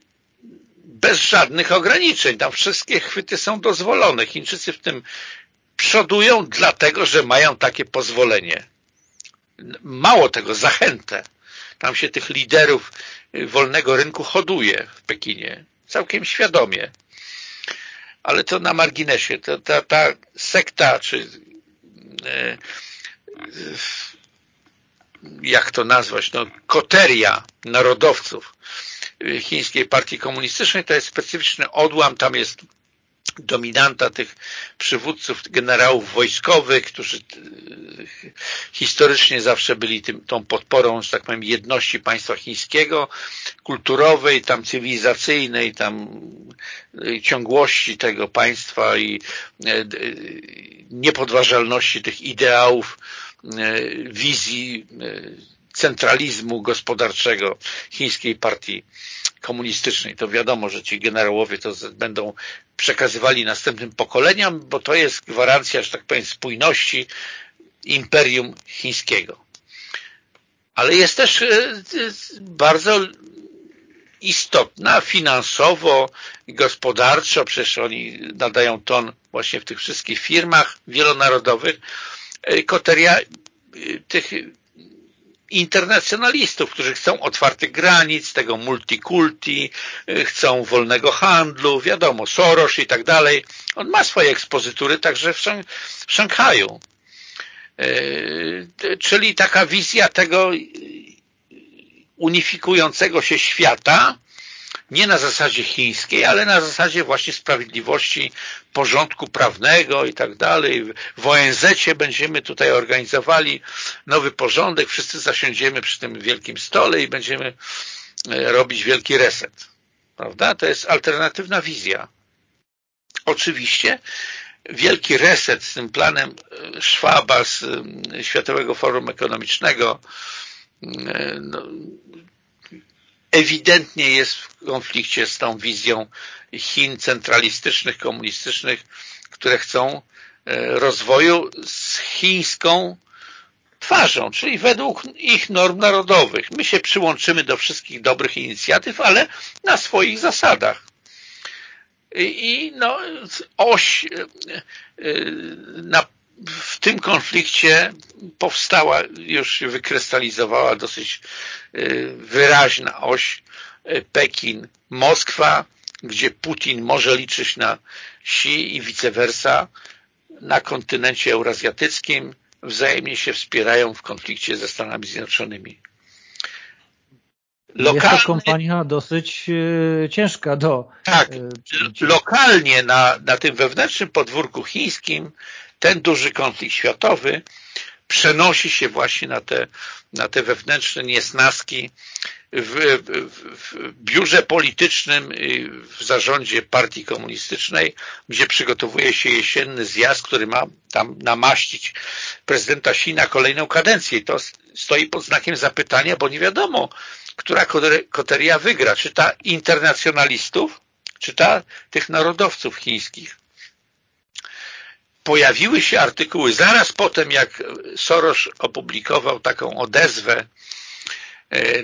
bez żadnych ograniczeń. Tam wszystkie chwyty są dozwolone. Chińczycy w tym przodują dlatego, że mają takie pozwolenie. Mało tego, zachętę. Tam się tych liderów wolnego rynku hoduje w Pekinie. Całkiem świadomie. Ale to na marginesie. To, ta, ta sekta, czy e, jak to nazwać, no, koteria narodowców chińskiej partii komunistycznej to jest specyficzny odłam, tam jest dominanta tych przywódców, generałów wojskowych, którzy e, historycznie zawsze byli tym, tą podporą, że tak powiem, jedności państwa chińskiego, kulturowej, tam cywilizacyjnej, tam e, ciągłości tego państwa i e, niepodważalności tych ideałów, wizji centralizmu gospodarczego chińskiej partii komunistycznej. To wiadomo, że ci generałowie to będą przekazywali następnym pokoleniom, bo to jest gwarancja, że tak powiem, spójności imperium chińskiego. Ale jest też e, bardzo istotna finansowo, gospodarczo, przecież oni nadają ton właśnie w tych wszystkich firmach wielonarodowych, e, koteria e, tych internacjonalistów, którzy chcą otwartych granic, tego multikulti, y, chcą wolnego handlu, wiadomo, Soros i tak dalej. On ma swoje ekspozytury także w, Szang w Szanghaju. Y, czyli taka wizja tego unifikującego się świata nie na zasadzie chińskiej, ale na zasadzie właśnie sprawiedliwości, porządku prawnego i tak dalej. W ONZ-cie będziemy tutaj organizowali nowy porządek, wszyscy zasiądziemy przy tym wielkim stole i będziemy e, robić wielki reset. Prawda? To jest alternatywna wizja. Oczywiście wielki reset z tym planem e, Schwaba z e, Światowego Forum Ekonomicznego no, ewidentnie jest w konflikcie z tą wizją Chin centralistycznych, komunistycznych, które chcą e, rozwoju z chińską twarzą, czyli według ich norm narodowych. My się przyłączymy do wszystkich dobrych inicjatyw, ale na swoich zasadach. I no, oś e, e, na w tym konflikcie powstała, już się wykrystalizowała dosyć y, wyraźna oś y, Pekin-Moskwa, gdzie Putin może liczyć na Xi i vice versa. Na kontynencie eurazjatyckim wzajemnie się wspierają w konflikcie ze Stanami Zjednoczonymi. Lokalnie, Jest to kompania dosyć y, ciężka do... Tak, lokalnie na, na tym wewnętrznym podwórku chińskim ten duży konflikt światowy przenosi się właśnie na te, na te wewnętrzne niesnaski w, w, biurze politycznym w zarządzie partii komunistycznej, gdzie przygotowuje się jesienny zjazd, który ma tam namaścić prezydenta Xi na kolejną kadencję. I to stoi pod znakiem zapytania, bo nie wiadomo, która koteria wygra. Czy ta internacjonalistów, czy ta tych narodowców chińskich pojawiły się artykuły zaraz po tym, jak Soros opublikował taką odezwę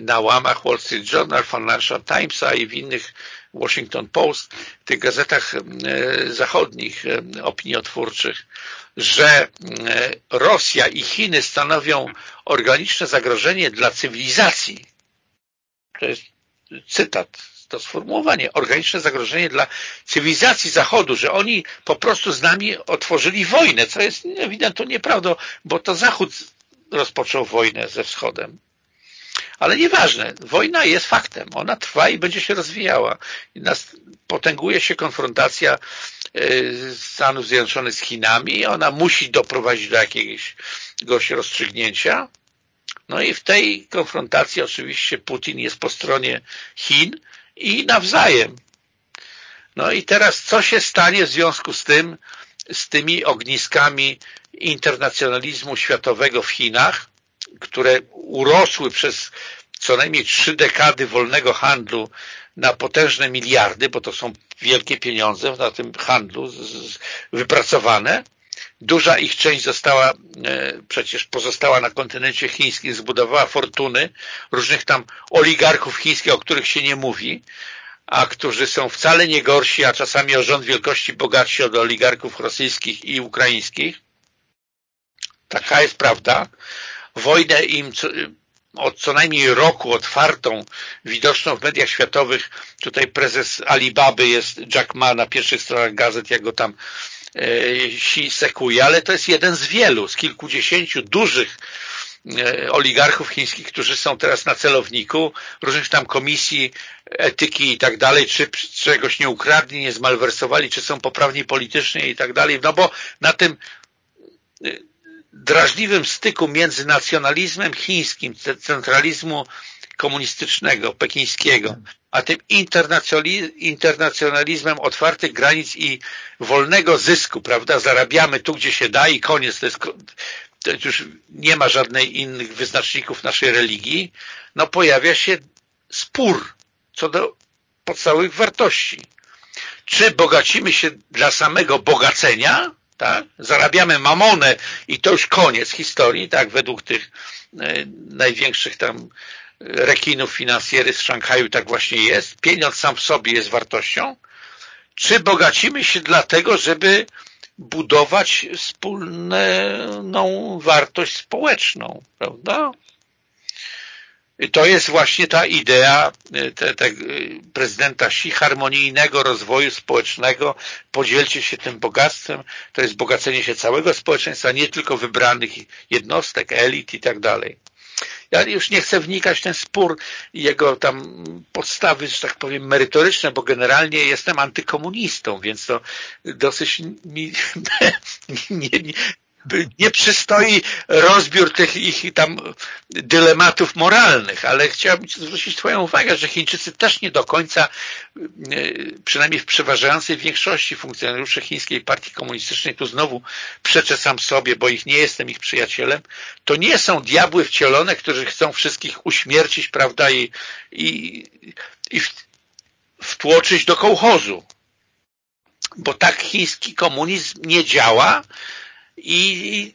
na łamach Wall Street Journal, Financial Timesa i w innych Washington Post, w tych gazetach e, zachodnich, e, opiniotwórczych, że Rosja i Chiny stanowią organiczne zagrożenie dla cywilizacji. To jest cytat to sformułowanie, organiczne zagrożenie dla cywilizacji Zachodu, że oni po prostu z nami otworzyli wojnę, co jest ewidentnie nieprawdą, bo to Zachód rozpoczął wojnę ze Wschodem. Ale nieważne, wojna jest faktem, ona trwa i będzie się rozwijała. Nas potęguje się konfrontacja y, Stanów Zjednoczonych z Chinami, ona musi doprowadzić do jakiegoś rozstrzygnięcia. No i w tej konfrontacji oczywiście Putin jest po stronie Chin, i nawzajem. No i teraz co się stanie w związku z tym, z tymi ogniskami internacjonalizmu światowego w Chinach, które urosły przez co najmniej trzy dekady wolnego handlu na potężne miliardy, bo to są wielkie pieniądze na tym handlu wypracowane. Duża ich część została, e, przecież pozostała na kontynencie chińskim, zbudowała fortuny różnych tam oligarchów chińskich, o których się nie mówi, a którzy są wcale nie gorsi, a czasami o rząd wielkości bogatsi od oligarchów rosyjskich i ukraińskich. Taka jest prawda. Wojnę im co, od co najmniej roku otwartą, widoczną w mediach światowych. Tutaj prezes Alibaby jest Jack Ma na pierwszych stronach gazet, jak go tam si sekuje, ale to jest jeden z wielu, z kilkudziesięciu dużych e, oligarchów chińskich, którzy są teraz na celowniku różnych tam komisji etyki i tak dalej, czy czegoś nie ukradli, nie zmalwersowali, czy są poprawni politycznie i tak dalej, no bo na tym e, drażliwym styku między nacjonalizmem chińskim, centralizmu komunistycznego, pekińskiego, a tym internacjonalizmem otwartych granic i wolnego zysku, prawda? Zarabiamy tu, gdzie się da i koniec. To, jest, to już nie ma żadnej innych wyznaczników naszej religii. No pojawia się spór co do podstawowych wartości. Czy bogacimy się dla samego bogacenia, tak? zarabiamy mamonę i to już koniec historii, tak, według tych e, największych tam rekinów finansjery z Szanghaju tak właśnie jest. Pieniądz sam w sobie jest wartością. Czy bogacimy się dlatego, żeby budować wspólną wartość społeczną, prawda? To jest właśnie ta idea te, te, prezydenta Xi, harmonijnego rozwoju społecznego. Podzielcie się tym bogactwem. To jest bogacenie się całego społeczeństwa, nie tylko wybranych jednostek, elit i tak dalej. Ja już nie chcę wnikać w ten spór i jego tam podstawy, że tak powiem, merytoryczne, bo generalnie jestem antykomunistą, więc to dosyć mi nie, nie, nie przystoi rozbiór tych ich tam dylematów moralnych, ale chciałbym zwrócić Twoją uwagę, że Chińczycy też nie do końca, e, przynajmniej w przeważającej większości funkcjonariuszy chińskiej partii komunistycznej, tu znowu przeczę sam sobie, bo ich nie jestem ich przyjacielem, to nie są diabły wcielone, którzy chcą wszystkich uśmiercić, prawda, i, i, i wtłoczyć do kołchozu. Bo tak chiński komunizm nie działa, i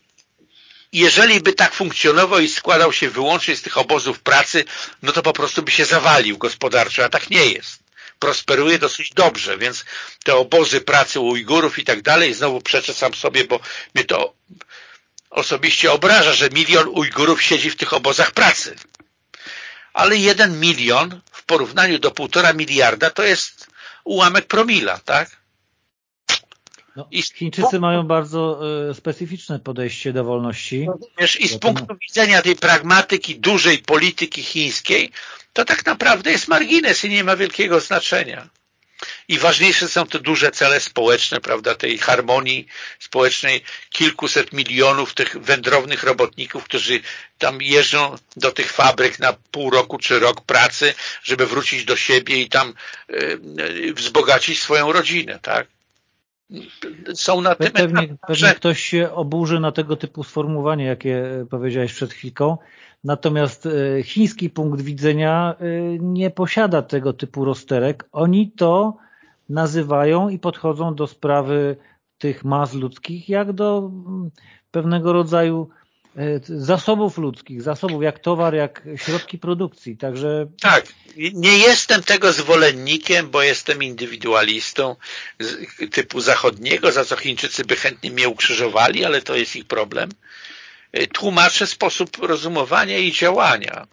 jeżeli by tak funkcjonował i składał się wyłącznie z tych obozów pracy, no to po prostu by się zawalił gospodarczo, a tak nie jest. Prosperuje dosyć dobrze, więc te obozy pracy u Ujgurów i tak dalej, znowu przeczę sam sobie, bo mnie to osobiście obraża, że milion Ujgurów siedzi w tych obozach pracy. Ale jeden milion w porównaniu do półtora miliarda to jest ułamek promila, tak? No, I Chińczycy mają bardzo y, specyficzne podejście do wolności. Wiesz, I z punktu widzenia tej pragmatyki dużej polityki chińskiej, to tak naprawdę jest margines i nie ma wielkiego znaczenia. I ważniejsze są te duże cele społeczne, prawda, tej harmonii społecznej, kilkuset milionów tych wędrownych robotników, którzy tam jeżdżą do tych fabryk na pół roku czy rok pracy, żeby wrócić do siebie i tam y, wzbogacić swoją rodzinę, tak? Są na tym pewnie, pewnie ktoś się oburzy na tego typu sformułowanie, jakie powiedziałeś przed chwilką. Natomiast e, chiński punkt widzenia e, nie posiada tego typu rozterek. Oni to nazywają i podchodzą do sprawy tych mas ludzkich jak do mm, pewnego rodzaju E, zasobów ludzkich, zasobów jak towar, jak środki produkcji, także... Tak, nie jestem tego zwolennikiem, bo jestem indywidualistą typu zachodniego, za co Chińczycy by chętnie mnie ukrzyżowali, ale to jest ich problem. E, tłumaczę sposób rozumowania i działania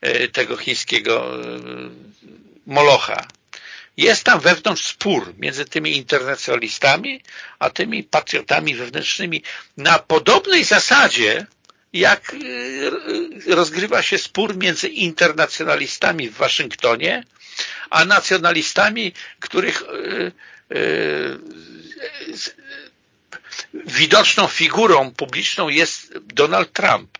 e, tego chińskiego molocha. Jest tam wewnątrz spór między tymi internacjonalistami, a tymi patriotami wewnętrznymi na podobnej zasadzie, jak y, rozgrywa się spór między internacjonalistami w Waszyngtonie, a nacjonalistami, których y, y, widoczną figurą publiczną jest Donald Trump.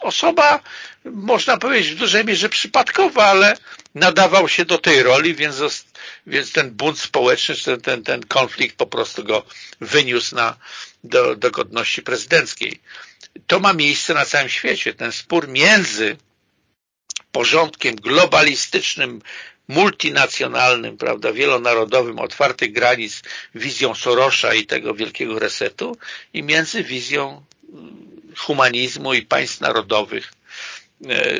Osoba, można powiedzieć w dużej mierze przypadkowa, ale nadawał się do tej roli, więc, więc ten bunt społeczny, ten, ten, ten konflikt po prostu go wyniósł na, do, do godności prezydenckiej. To ma miejsce na całym świecie. Ten spór między porządkiem globalistycznym, multinacjonalnym, prawda, wielonarodowym, otwartych granic, wizją Sorosza i tego wielkiego resetu i między wizją mm, humanizmu i państw narodowych, e,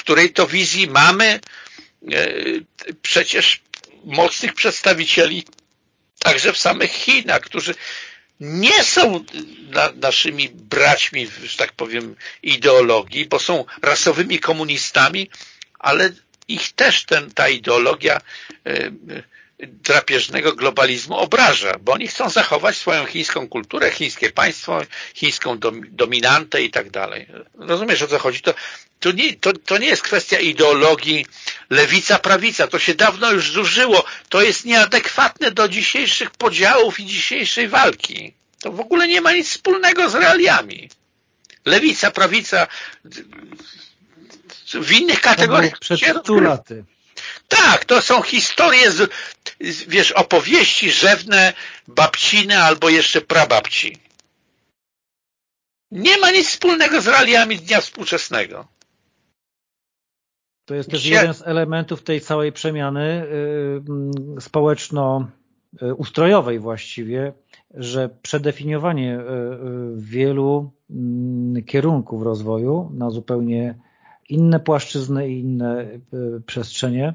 której to wizji mamy e, przecież mocnych przedstawicieli także w samych Chinach, którzy nie są na, naszymi braćmi, że tak powiem, ideologii, bo są rasowymi komunistami, ale ich też ten, ta ideologia e, drapieżnego globalizmu obraża, bo oni chcą zachować swoją chińską kulturę, chińskie państwo, chińską dominantę i tak dalej. Rozumiesz o co chodzi? To, to, nie, to, to nie jest kwestia ideologii lewica, prawica. To się dawno już zużyło. To jest nieadekwatne do dzisiejszych podziałów i dzisiejszej walki. To w ogóle nie ma nic wspólnego z realiami. Lewica, prawica w innych kategoriach. Przed 100 laty. Tak, to są historie, z, wiesz, opowieści rzewne babciny albo jeszcze prababci. Nie ma nic wspólnego z realiami dnia współczesnego. To jest też jeden z elementów tej całej przemiany yy, społeczno-ustrojowej właściwie, że przedefiniowanie yy, wielu yy, kierunków rozwoju na zupełnie inne płaszczyzny i inne y, przestrzenie.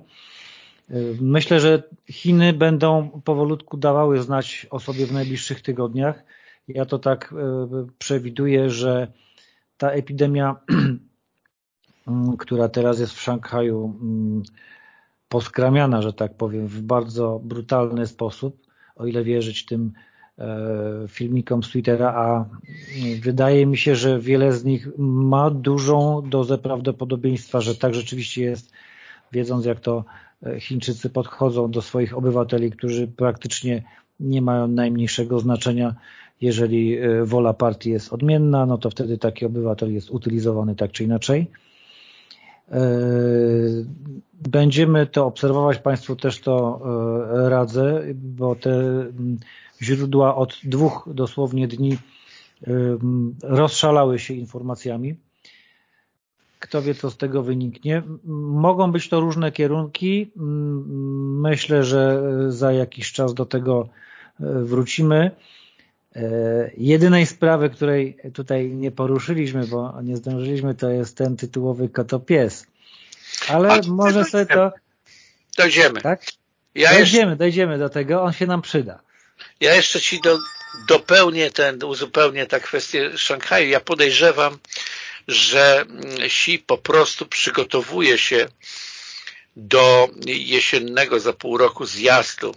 Y, myślę, że Chiny będą powolutku dawały znać o sobie w najbliższych tygodniach. Ja to tak y, przewiduję, że ta epidemia, mm, która teraz jest w Szanghaju, mm, poskramiana, że tak powiem, w bardzo brutalny sposób, o ile wierzyć tym filmikom z Twittera, a wydaje mi się, że wiele z nich ma dużą dozę prawdopodobieństwa, że tak rzeczywiście jest, wiedząc jak to Chińczycy podchodzą do swoich obywateli, którzy praktycznie nie mają najmniejszego znaczenia. Jeżeli wola partii jest odmienna, no to wtedy taki obywatel jest utylizowany tak czy inaczej. Będziemy to obserwować, Państwu też to radzę, bo te źródła od dwóch dosłownie dni rozszalały się informacjami. Kto wie, co z tego wyniknie. Mogą być to różne kierunki. Myślę, że za jakiś czas do tego wrócimy. Jedynej sprawy, której tutaj nie poruszyliśmy, bo nie zdążyliśmy, to jest ten tytułowy kotopies. Ale A, może sobie to... Dojdziemy. Tak? Ja dojdziemy, jeszcze... dojdziemy do tego, on się nam przyda. Ja jeszcze Ci do, dopełnię ten, uzupełnię tę kwestię Szanghaju. Ja podejrzewam, że Xi po prostu przygotowuje się do jesiennego za pół roku zjazdu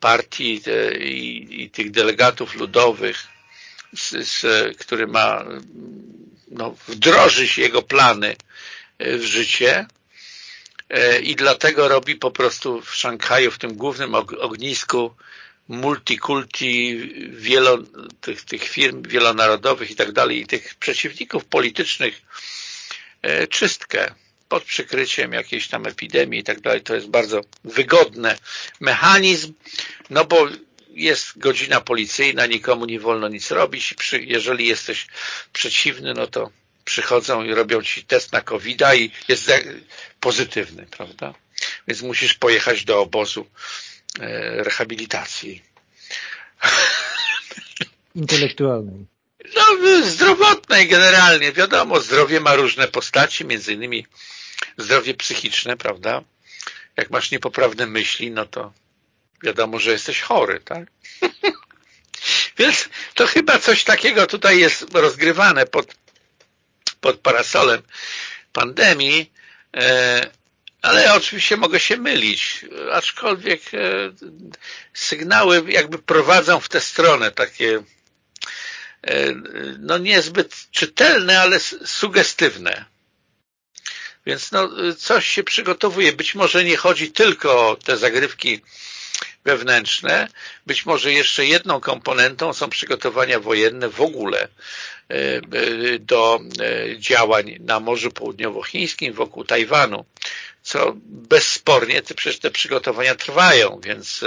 partii e, i, i tych delegatów ludowych, z, z, który ma no, wdrożyć jego plany e, w życie e, i dlatego robi po prostu w Szanghaju, w tym głównym ognisku multikulti, wielo, tych, tych firm wielonarodowych i tak dalej, i tych przeciwników politycznych czystkę pod przykryciem jakiejś tam epidemii i tak dalej. To jest bardzo wygodny mechanizm, no bo jest godzina policyjna, nikomu nie wolno nic robić. Jeżeli jesteś przeciwny, no to przychodzą i robią ci test na covid i jest pozytywny, prawda? Więc musisz pojechać do obozu e, rehabilitacji. Intelektualnej. No, zdrowotnej generalnie. Wiadomo, zdrowie ma różne postaci, między innymi zdrowie psychiczne, prawda? Jak masz niepoprawne myśli, no to wiadomo, że jesteś chory, tak? Więc to chyba coś takiego tutaj jest rozgrywane pod, pod parasolem pandemii, e, ale oczywiście mogę się mylić, aczkolwiek e, sygnały jakby prowadzą w tę stronę takie no niezbyt czytelne, ale sugestywne. Więc no, coś się przygotowuje. Być może nie chodzi tylko o te zagrywki wewnętrzne. Być może jeszcze jedną komponentą są przygotowania wojenne w ogóle e, e, do e, działań na Morzu Południowochińskim wokół Tajwanu, co bezspornie te, przecież te przygotowania trwają, więc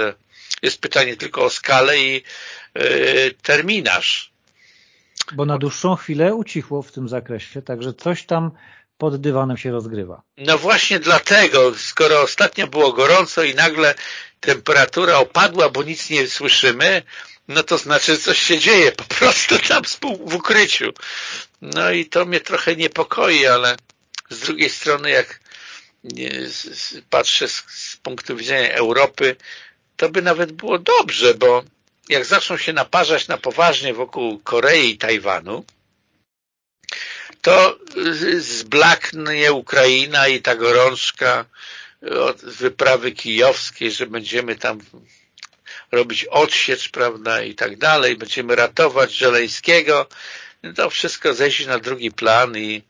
jest pytanie tylko o skalę i terminarz. Bo na dłuższą chwilę ucichło w tym zakresie, także coś tam pod dywanem się rozgrywa. No właśnie dlatego, skoro ostatnio było gorąco i nagle temperatura opadła, bo nic nie słyszymy, no to znaczy coś się dzieje po prostu tam w ukryciu. No i to mnie trochę niepokoi, ale z drugiej strony jak patrzę z, z punktu widzenia Europy, to by nawet było dobrze, bo jak zaczną się naparzać na poważnie wokół Korei i Tajwanu, to zblaknie Ukraina i ta gorączka od wyprawy kijowskiej, że będziemy tam robić odsiecz, prawda, i tak dalej, będziemy ratować Żeleńskiego, to wszystko zejdzie na drugi plan i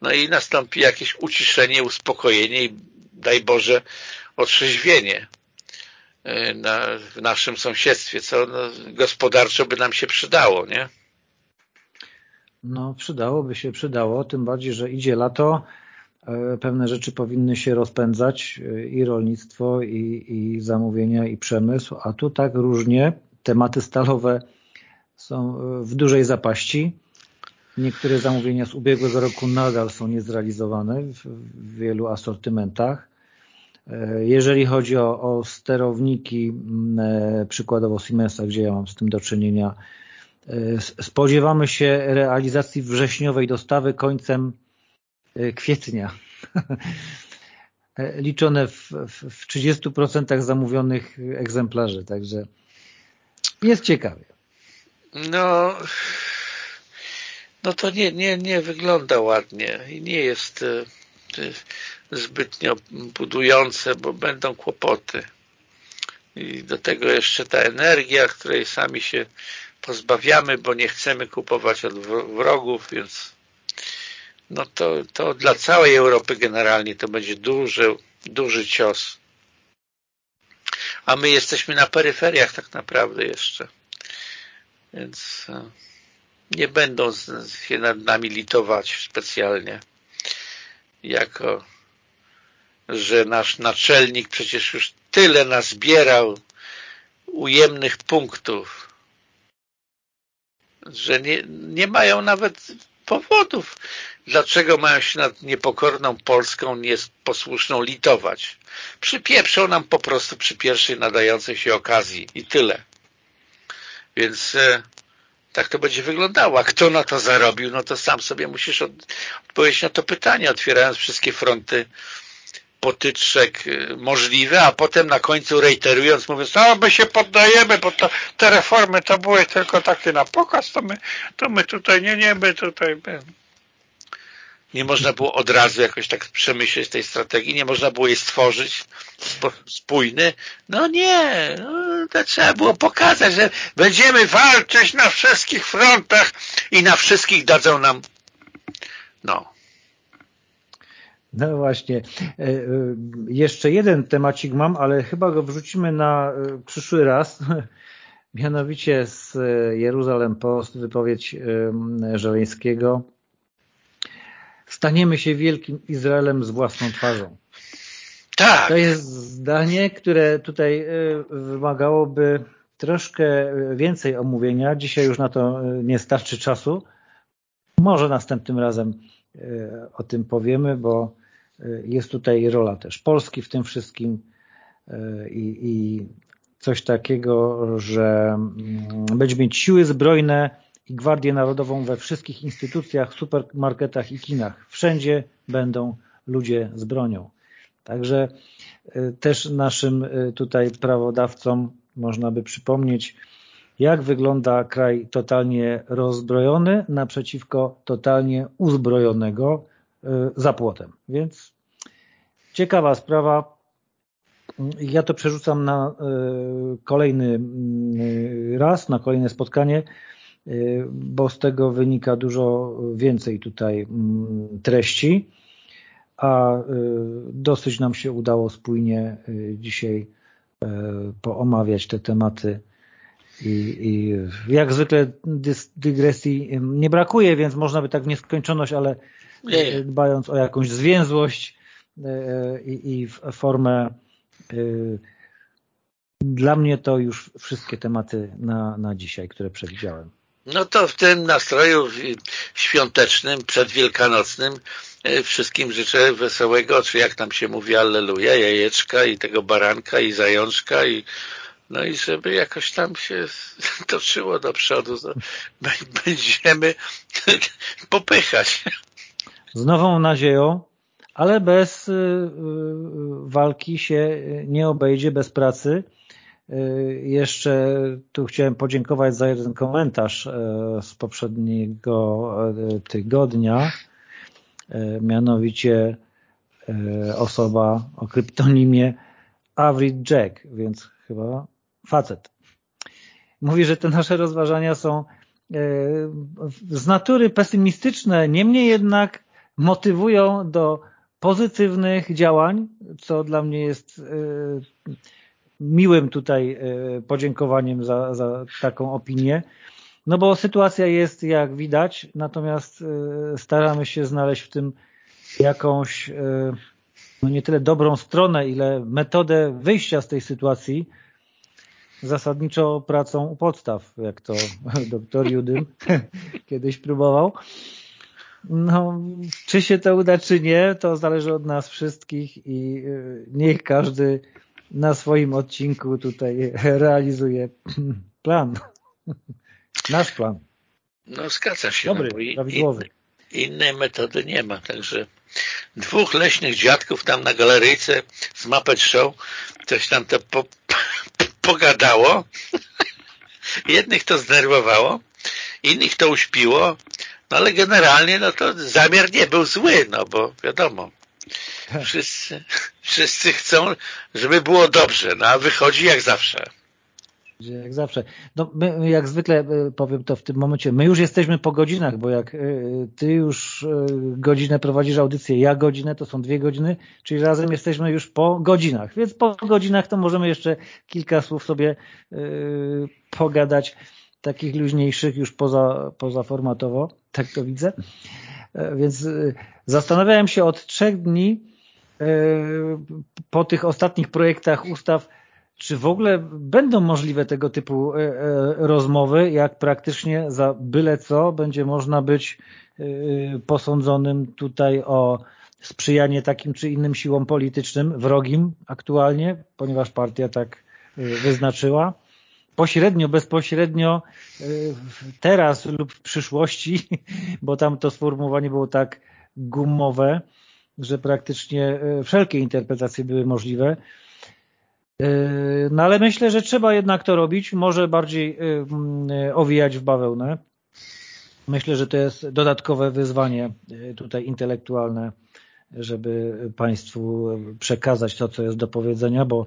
no i nastąpi jakieś uciszenie, uspokojenie i daj Boże otrzeźwienie na, w naszym sąsiedztwie, co no, gospodarczo by nam się przydało, nie? No przydałoby się, przydało, tym bardziej, że idzie lato, e, pewne rzeczy powinny się rozpędzać e, i rolnictwo, i, i zamówienia, i przemysł, a tu tak różnie, tematy stalowe są e, w dużej zapaści. Niektóre zamówienia z ubiegłego roku nadal są niezrealizowane w, w wielu asortymentach. Jeżeli chodzi o, o sterowniki, przykładowo Siemensa, gdzie ja mam z tym do czynienia, E, spodziewamy się realizacji wrześniowej dostawy końcem e, kwietnia. E, liczone w, w 30% zamówionych egzemplarzy, także jest ciekawie. No, no to nie, nie, nie wygląda ładnie i nie jest zbytnio budujące, bo będą kłopoty. i do tego jeszcze ta energia, której sami się pozbawiamy, bo nie chcemy kupować od wrogów, więc no to, to dla całej Europy generalnie to będzie duży, duży cios. A my jesteśmy na peryferiach tak naprawdę jeszcze. Więc e, nie będą się nad nami litować specjalnie. Jako, że nasz naczelnik przecież już tyle nazbierał ujemnych punktów, że nie, nie mają nawet powodów, dlaczego mają się nad niepokorną Polską nieposłuszną litować. Przypieprzą nam po prostu przy pierwszej nadającej się okazji i tyle. Więc e, tak to będzie wyglądało. A kto na to zarobił, no to sam sobie musisz od, odpowiedzieć na to pytanie, otwierając wszystkie fronty potyczek y, możliwe, a potem na końcu reiterując, mówiąc, no my się poddajemy, bo to, te reformy to były tylko takie na pokaz, to my, to my tutaj nie, nie, my tutaj... My. Nie można było od razu jakoś tak przemyśleć tej strategii, nie można było jej stworzyć spójny. No nie, no, to trzeba było pokazać, że będziemy walczyć na wszystkich frontach i na wszystkich dadzą nam no, no właśnie. E, e, jeszcze jeden temacik mam, ale chyba go wrzucimy na e, przyszły raz. Mianowicie z Jeruzalem Post wypowiedź Żeleńskiego. Staniemy się wielkim Izraelem z własną twarzą. Tak. To jest zdanie, które tutaj wymagałoby troszkę więcej omówienia. Dzisiaj już na to nie starczy czasu. Może następnym razem o tym powiemy, bo jest tutaj rola też Polski w tym wszystkim e, i, i coś takiego, że mm, będziemy mieć siły zbrojne i Gwardię Narodową we wszystkich instytucjach, supermarketach i kinach. Wszędzie będą ludzie z bronią. Także e, też naszym tutaj prawodawcom można by przypomnieć, jak wygląda kraj totalnie rozbrojony naprzeciwko totalnie uzbrojonego za płotem. Więc ciekawa sprawa. Ja to przerzucam na e, kolejny mm, raz, na kolejne spotkanie, bo z tego wynika dużo więcej tutaj mm, treści, a dosyć nam się udało spójnie dzisiaj poomawiać te tematy i, i jak zwykle dygresji nie brakuje, więc można by tak w nieskończoność, ale nie. dbając o jakąś zwięzłość e, i, i formę dla mnie to już wszystkie tematy na, na dzisiaj, które przewidziałem. No to w tym nastroju świątecznym, przedwielkanocnym wszystkim życzę wesołego, czy jak tam się mówi, alleluja, jajeczka i tego baranka i zajączka i no i żeby jakoś tam się toczyło do przodu, będziemy popychać z nową nadzieją, ale bez y, y, walki się nie obejdzie, bez pracy. Y, jeszcze tu chciałem podziękować za jeden komentarz z poprzedniego tygodnia, mianowicie osoba o kryptonimie Average Jack, więc chyba facet. Mówi, że te nasze rozważania są z natury pesymistyczne, niemniej jednak motywują do pozytywnych działań, co dla mnie jest e, miłym tutaj e, podziękowaniem za, za taką opinię. No bo sytuacja jest jak widać, natomiast e, staramy się znaleźć w tym jakąś no nie tyle dobrą stronę, ile metodę wyjścia z tej sytuacji zasadniczo pracą u podstaw, jak to doktor Judym kiedyś próbował. No, czy się to uda, czy nie, to zależy od nas wszystkich i y, niech każdy na swoim odcinku tutaj realizuje plan. Nasz plan. No zgadza się. Dobry, no, prawidłowy. In, innej metody nie ma, także dwóch leśnych dziadków tam na galeryjce z Muppet Show coś tam to po, pogadało. Jednych to zdenerwowało, innych to uśpiło, no ale generalnie no to zamiar nie był zły, no bo wiadomo, Wszyscy, wszyscy chcą, żeby było dobrze, no a wychodzi jak zawsze. Jak zawsze. No, my, jak zwykle e, powiem to w tym momencie, my już jesteśmy po godzinach, bo jak e, ty już e, godzinę prowadzisz audycję, ja godzinę, to są dwie godziny, czyli razem jesteśmy już po godzinach. Więc po godzinach to możemy jeszcze kilka słów sobie pogadać, takich luźniejszych, już poza, pozaformatowo, tak to widzę. Więc zastanawiałem się od trzech dni po tych ostatnich projektach ustaw, czy w ogóle będą możliwe tego typu e, e, rozmowy, jak praktycznie za byle co będzie można być e, posądzonym tutaj o sprzyjanie takim czy innym siłom politycznym, wrogim aktualnie, ponieważ partia tak wyznaczyła. Pośrednio, bezpośrednio teraz lub w przyszłości, bo tam to sformułowanie było tak gumowe, że praktycznie wszelkie interpretacje były możliwe. Yy, no ale myślę, że trzeba jednak to robić, może bardziej owijać w bawełnę. Myślę, że to jest dodatkowe wyzwanie tutaj intelektualne, żeby Państwu przekazać to, co jest do powiedzenia, bo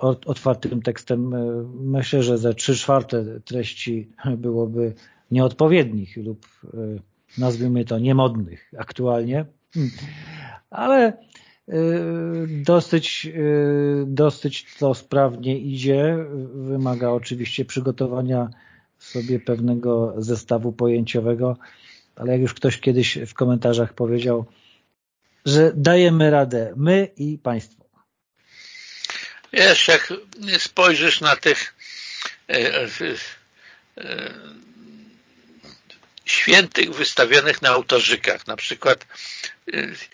otwartym tekstem myślę, że ze trzy czwarte treści byłoby nieodpowiednich lub nazwijmy to niemodnych aktualnie. Ale Y, dosyć, dosyć to sprawnie idzie. Wymaga oczywiście przygotowania sobie pewnego zestawu pojęciowego, ale jak już ktoś kiedyś w komentarzach powiedział, że dajemy radę my i państwo. Wiesz, jak spojrzysz na tych e, e, e, świętych wystawionych na autorzykach, na przykład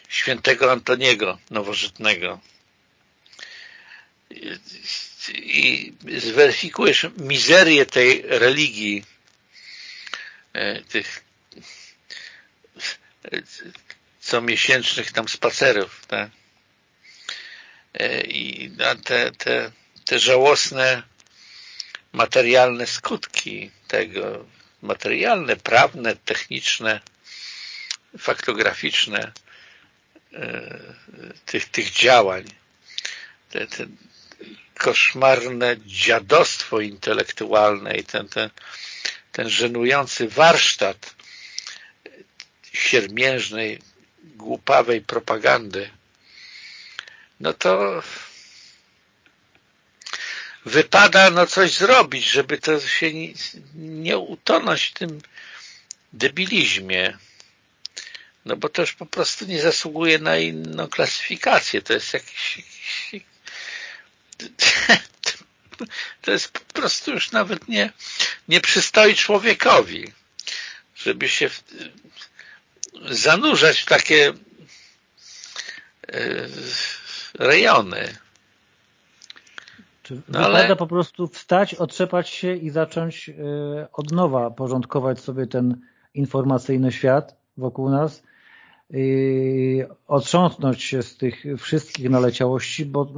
świętego Antoniego Nowożytnego i zweryfikujesz mizerię tej religii, tych comiesięcznych tam spacerów, tak? I te, te, te żałosne materialne skutki tego materialne, prawne, techniczne, faktograficzne e, tych, tych działań. Te, te koszmarne dziadostwo intelektualne i ten, ten, ten żenujący warsztat siermiężnej, głupawej propagandy, no to wypada no coś zrobić, żeby to się nie, utonąć w tym debilizmie. No bo to już po prostu nie zasługuje na inną klasyfikację. To jest jakiś, jakiś to jest po prostu już nawet nie, nie przystoi człowiekowi, żeby się w, zanurzać w takie e, rejony. Czy no wypada ale... po prostu wstać, otrzepać się i zacząć e, od nowa porządkować sobie ten informacyjny świat wokół nas i otrząsnąć się z tych wszystkich naleciałości, bo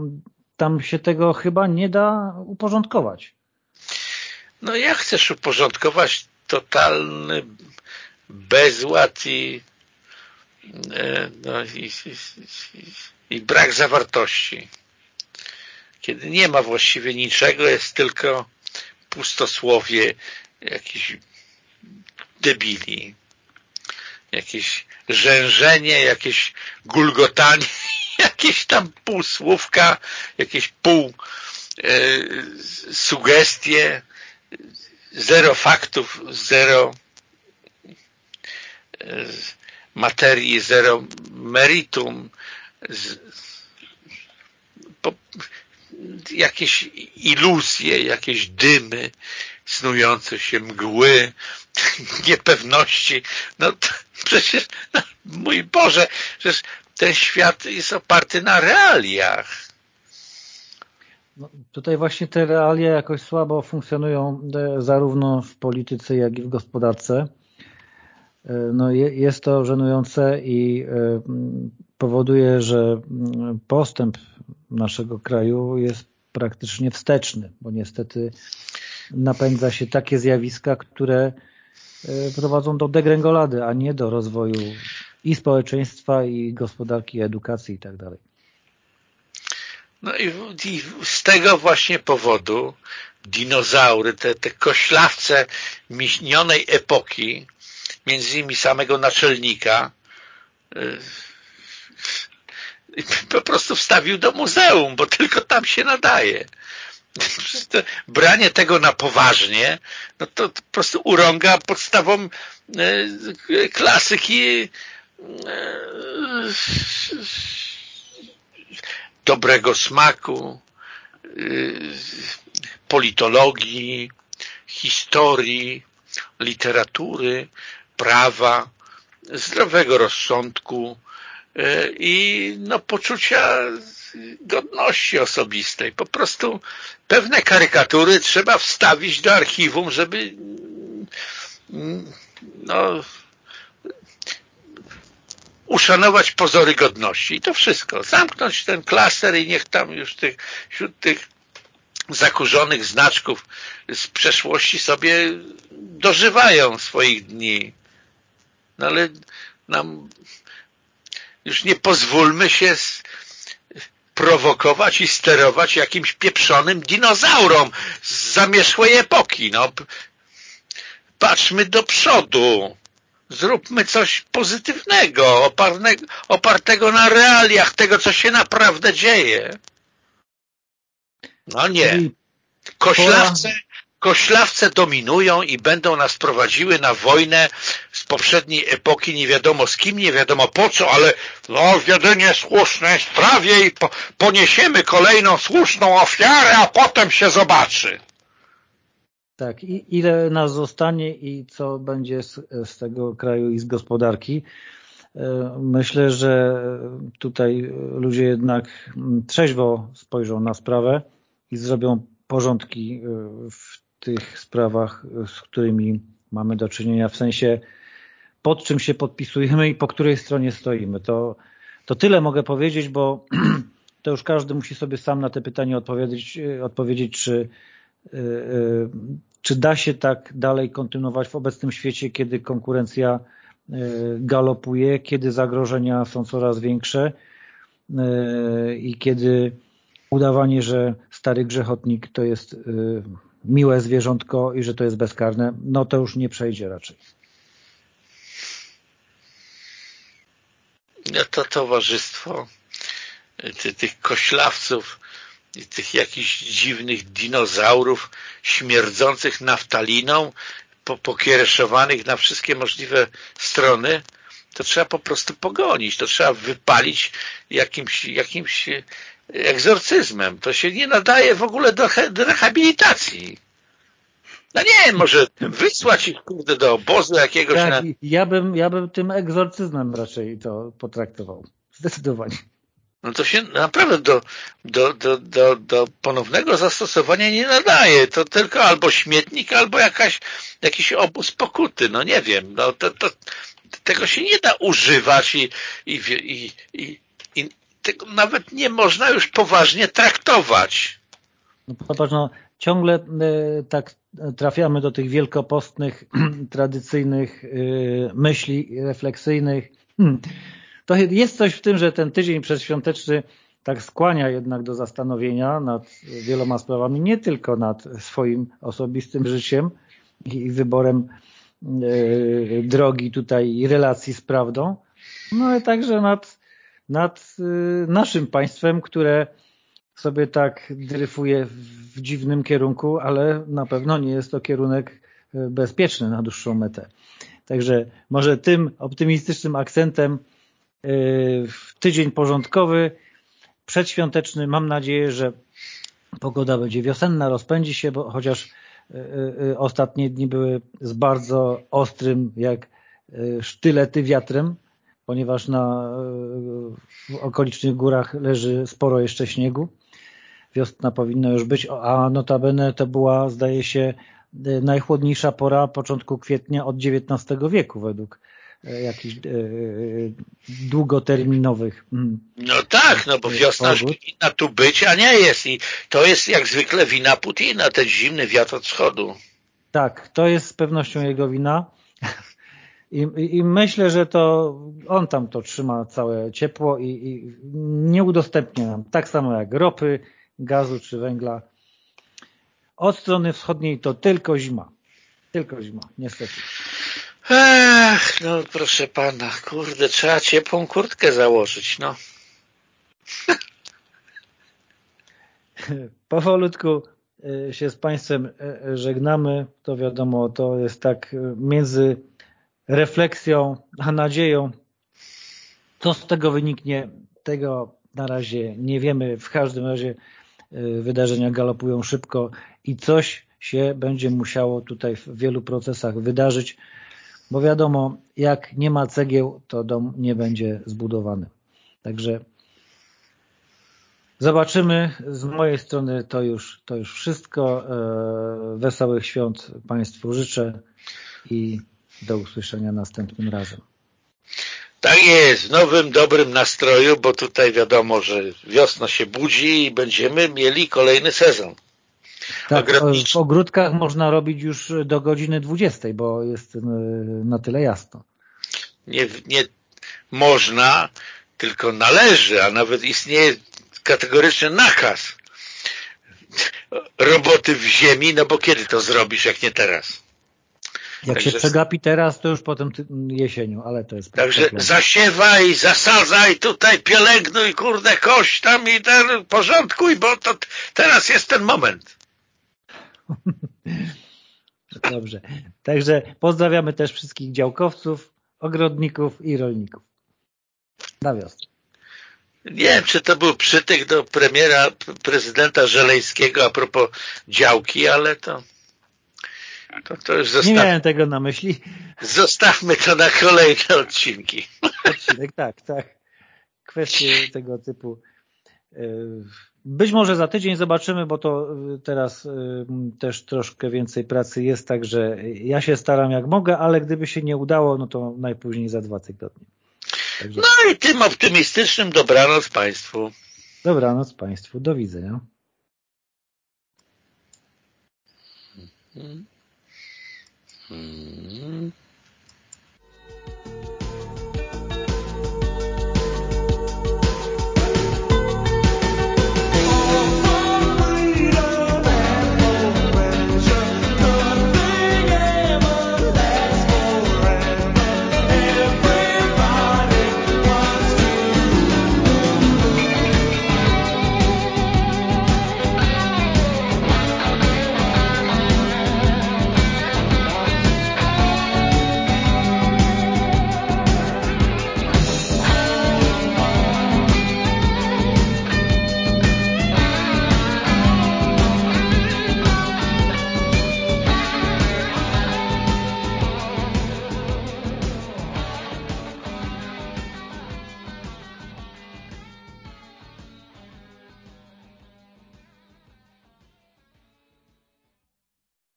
tam się tego chyba nie da uporządkować. No jak chcesz uporządkować totalny bezład i, e, no, i, i, i brak zawartości? kiedy nie ma właściwie niczego, jest tylko pustosłowie jakichś debili, jakieś rzężenie, jakieś gulgotanie, jakieś tam półsłówka, jakieś pół e, sugestie, zero faktów, zero materii, zero meritum, z, po, jakieś iluzje, jakieś dymy, snujące się mgły, niepewności. No to, przecież, no, mój Boże, przecież ten świat jest oparty na realiach. No, tutaj właśnie te realia jakoś słabo funkcjonują e, zarówno w polityce, jak i w gospodarce. E, no, jest to żenujące i e, powoduje, że postęp naszego kraju jest praktycznie wsteczny, bo niestety napędza się takie zjawiska, które e, prowadzą do degrengolady, a nie do rozwoju i społeczeństwa, i gospodarki, i edukacji i tak. No i, i, z tego właśnie powodu dinozaury, te, te koślawce minionej epoki, między innymi samego naczelnika, y, po prostu wstawił do muzeum, bo tylko tam się nadaje. Branie tego na poważnie, no to po prostu urąga podstawom y, klasyki y, dobrego smaku, politologii, historii, literatury, prawa, zdrowego rozsądku e, i no, poczucia godności osobistej. Po prostu pewne karykatury trzeba wstawić do archiwum, żeby no, uszanować pozory godności. I to wszystko. Zamknąć ten klaser i niech tam już tych, wśród tych zakurzonych znaczków z przeszłości sobie dożywają swoich dni. No ale nam już nie pozwólmy się prowokować i sterować jakimś pieprzonym dinozaurom z zamierzchłej epoki. No, patrzmy do przodu. Zróbmy coś pozytywnego, oparnego, opartego na realiach tego, co się naprawdę dzieje. No nie. Koślawce, koślawce dominują i będą nas prowadziły na wojnę z poprzedniej epoki, nie wiadomo z kim, nie wiadomo po co, ale no, wiadomo słuszne sprawie i po, poniesiemy kolejną słuszną ofiarę, a potem się zobaczy. Tak, i ile nas zostanie i co będzie z, z tego kraju i z gospodarki. E, myślę, że tutaj ludzie jednak trzeźwo spojrzą na sprawę i zrobią porządki e, w tych sprawach, z którymi mamy do czynienia, w sensie pod czym się podpisujemy i po której stronie stoimy. To, to tyle mogę powiedzieć, bo to już każdy musi sobie sam na te pytanie odpowiedzieć, e, odpowiedzieć czy, e, czy da się tak dalej kontynuować w obecnym świecie, kiedy konkurencja galopuje, kiedy zagrożenia są coraz większe i kiedy udawanie, że stary grzechotnik to jest miłe zwierzątko i że to jest bezkarne, no to już nie przejdzie raczej. No to towarzystwo ty, tych koślawców i tych jakichś dziwnych dinozaurów śmierdzących naftaliną, po, pokiereszowanych na wszystkie możliwe strony, to trzeba po prostu pogonić, to trzeba wypalić jakimś, jakimś egzorcyzmem. To się nie nadaje w ogóle do, do rehabilitacji. No nie, może wysłać ich kurde do obozu jakiegoś. Tak, na... ja, bym, ja bym tym egzorcyzmem raczej to potraktował. Zdecydowanie. No to się naprawdę do, do, do, do, do ponownego zastosowania nie nadaje. To tylko albo śmietnik, albo jakaś, jakiś obóz pokuty. No nie wiem. No to, to, tego się nie da używać i, i, i, i, i tego nawet nie można już poważnie traktować. No popatrz, no, ciągle y, tak trafiamy do tych wielkopostnych, tradycyjnych y, myśli refleksyjnych. Hmm. To jest coś w tym, że ten tydzień przedświąteczny tak skłania jednak do zastanowienia nad wieloma sprawami, nie tylko nad swoim osobistym życiem i wyborem y, drogi tutaj i relacji z prawdą, no ale także nad nad y, naszym państwem, które sobie tak dryfuje w dziwnym kierunku, ale na pewno nie jest to kierunek y, bezpieczny na dłuższą metę. Także może tym optymistycznym akcentem y, w tydzień porządkowy, przedświąteczny, mam nadzieję, że pogoda będzie wiosenna, rozpędzi się, bo chociaż ostatnie dni były z bardzo ostrym, jak sztylety wiatrem, ponieważ na w okolicznych górach leży sporo jeszcze śniegu. Wiosna powinna już być, a notabene to była, zdaje się, najchłodniejsza pora początku kwietnia od XIX wieku według e, jakichś e, długoterminowych mm, No tak, no bo wiosna powinna tu być, a nie jest i to jest jak zwykle wina Putina, ten zimny wiatr od wschodu. Tak, to jest z pewnością jego wina. I, i, I, myślę, że to on tam to trzyma całe ciepło i, i nie udostępnia nam, tak samo jak ropy, gazu czy węgla. Od strony wschodniej to tylko zima. Tylko zima, niestety. Ech, no proszę pana, kurde, trzeba ciepłą kurtkę założyć, no. Powolutku e, się z Państwem e, żegnamy. To wiadomo, to jest tak e, między refleksją a nadzieją. Co z tego wyniknie, tego na razie nie wiemy. W każdym razie wydarzenia galopują szybko i coś się będzie musiało tutaj w wielu procesach wydarzyć, bo wiadomo, jak nie ma cegieł, to dom nie będzie zbudowany. Także zobaczymy. Z mojej strony to już, to już wszystko. E, wesołych świąt Państwu życzę i do usłyszenia następnym razem. Tak jest, w nowym, dobrym nastroju, bo tutaj wiadomo, że wiosna się budzi i będziemy mieli kolejny sezon. Tak, w ogródkach można robić już do godziny 20, bo jest e, na tyle jasno. Nie, nie można, tylko należy, a nawet istnieje kategoryczny nakaz roboty w ziemi, no bo kiedy to zrobisz, jak nie teraz? Jak Także, się przegapi teraz, to już potem jesienią, ale to jest... Także zasiewaj, zasadzaj, tutaj pielęgnuj, kurde, kość tam i ten porządkuj, bo to teraz jest ten moment. Dobrze. Także pozdrawiamy też wszystkich działkowców, ogrodników i rolników. Na wiosnę. Nie wiem, czy to był przytyk do premiera prezydenta Żeleńskiego a propos działki, ale to, to, to już zostaw... Nie miałem tego na myśli. Zostawmy to na kolejne odcinki. Odcinek, tak, tak. Kwestie tego typu. Yy być może za tydzień zobaczymy, bo to y, teraz y, też troszkę więcej pracy jest, także ja się staram jak mogę, ale gdyby się nie udało, no to najpóźniej za dwa tygodnie. Także... No i tym optymistycznym dobranoc Państwu. Dobranoc Państwu. Do widzenia. Hmm. Hmm.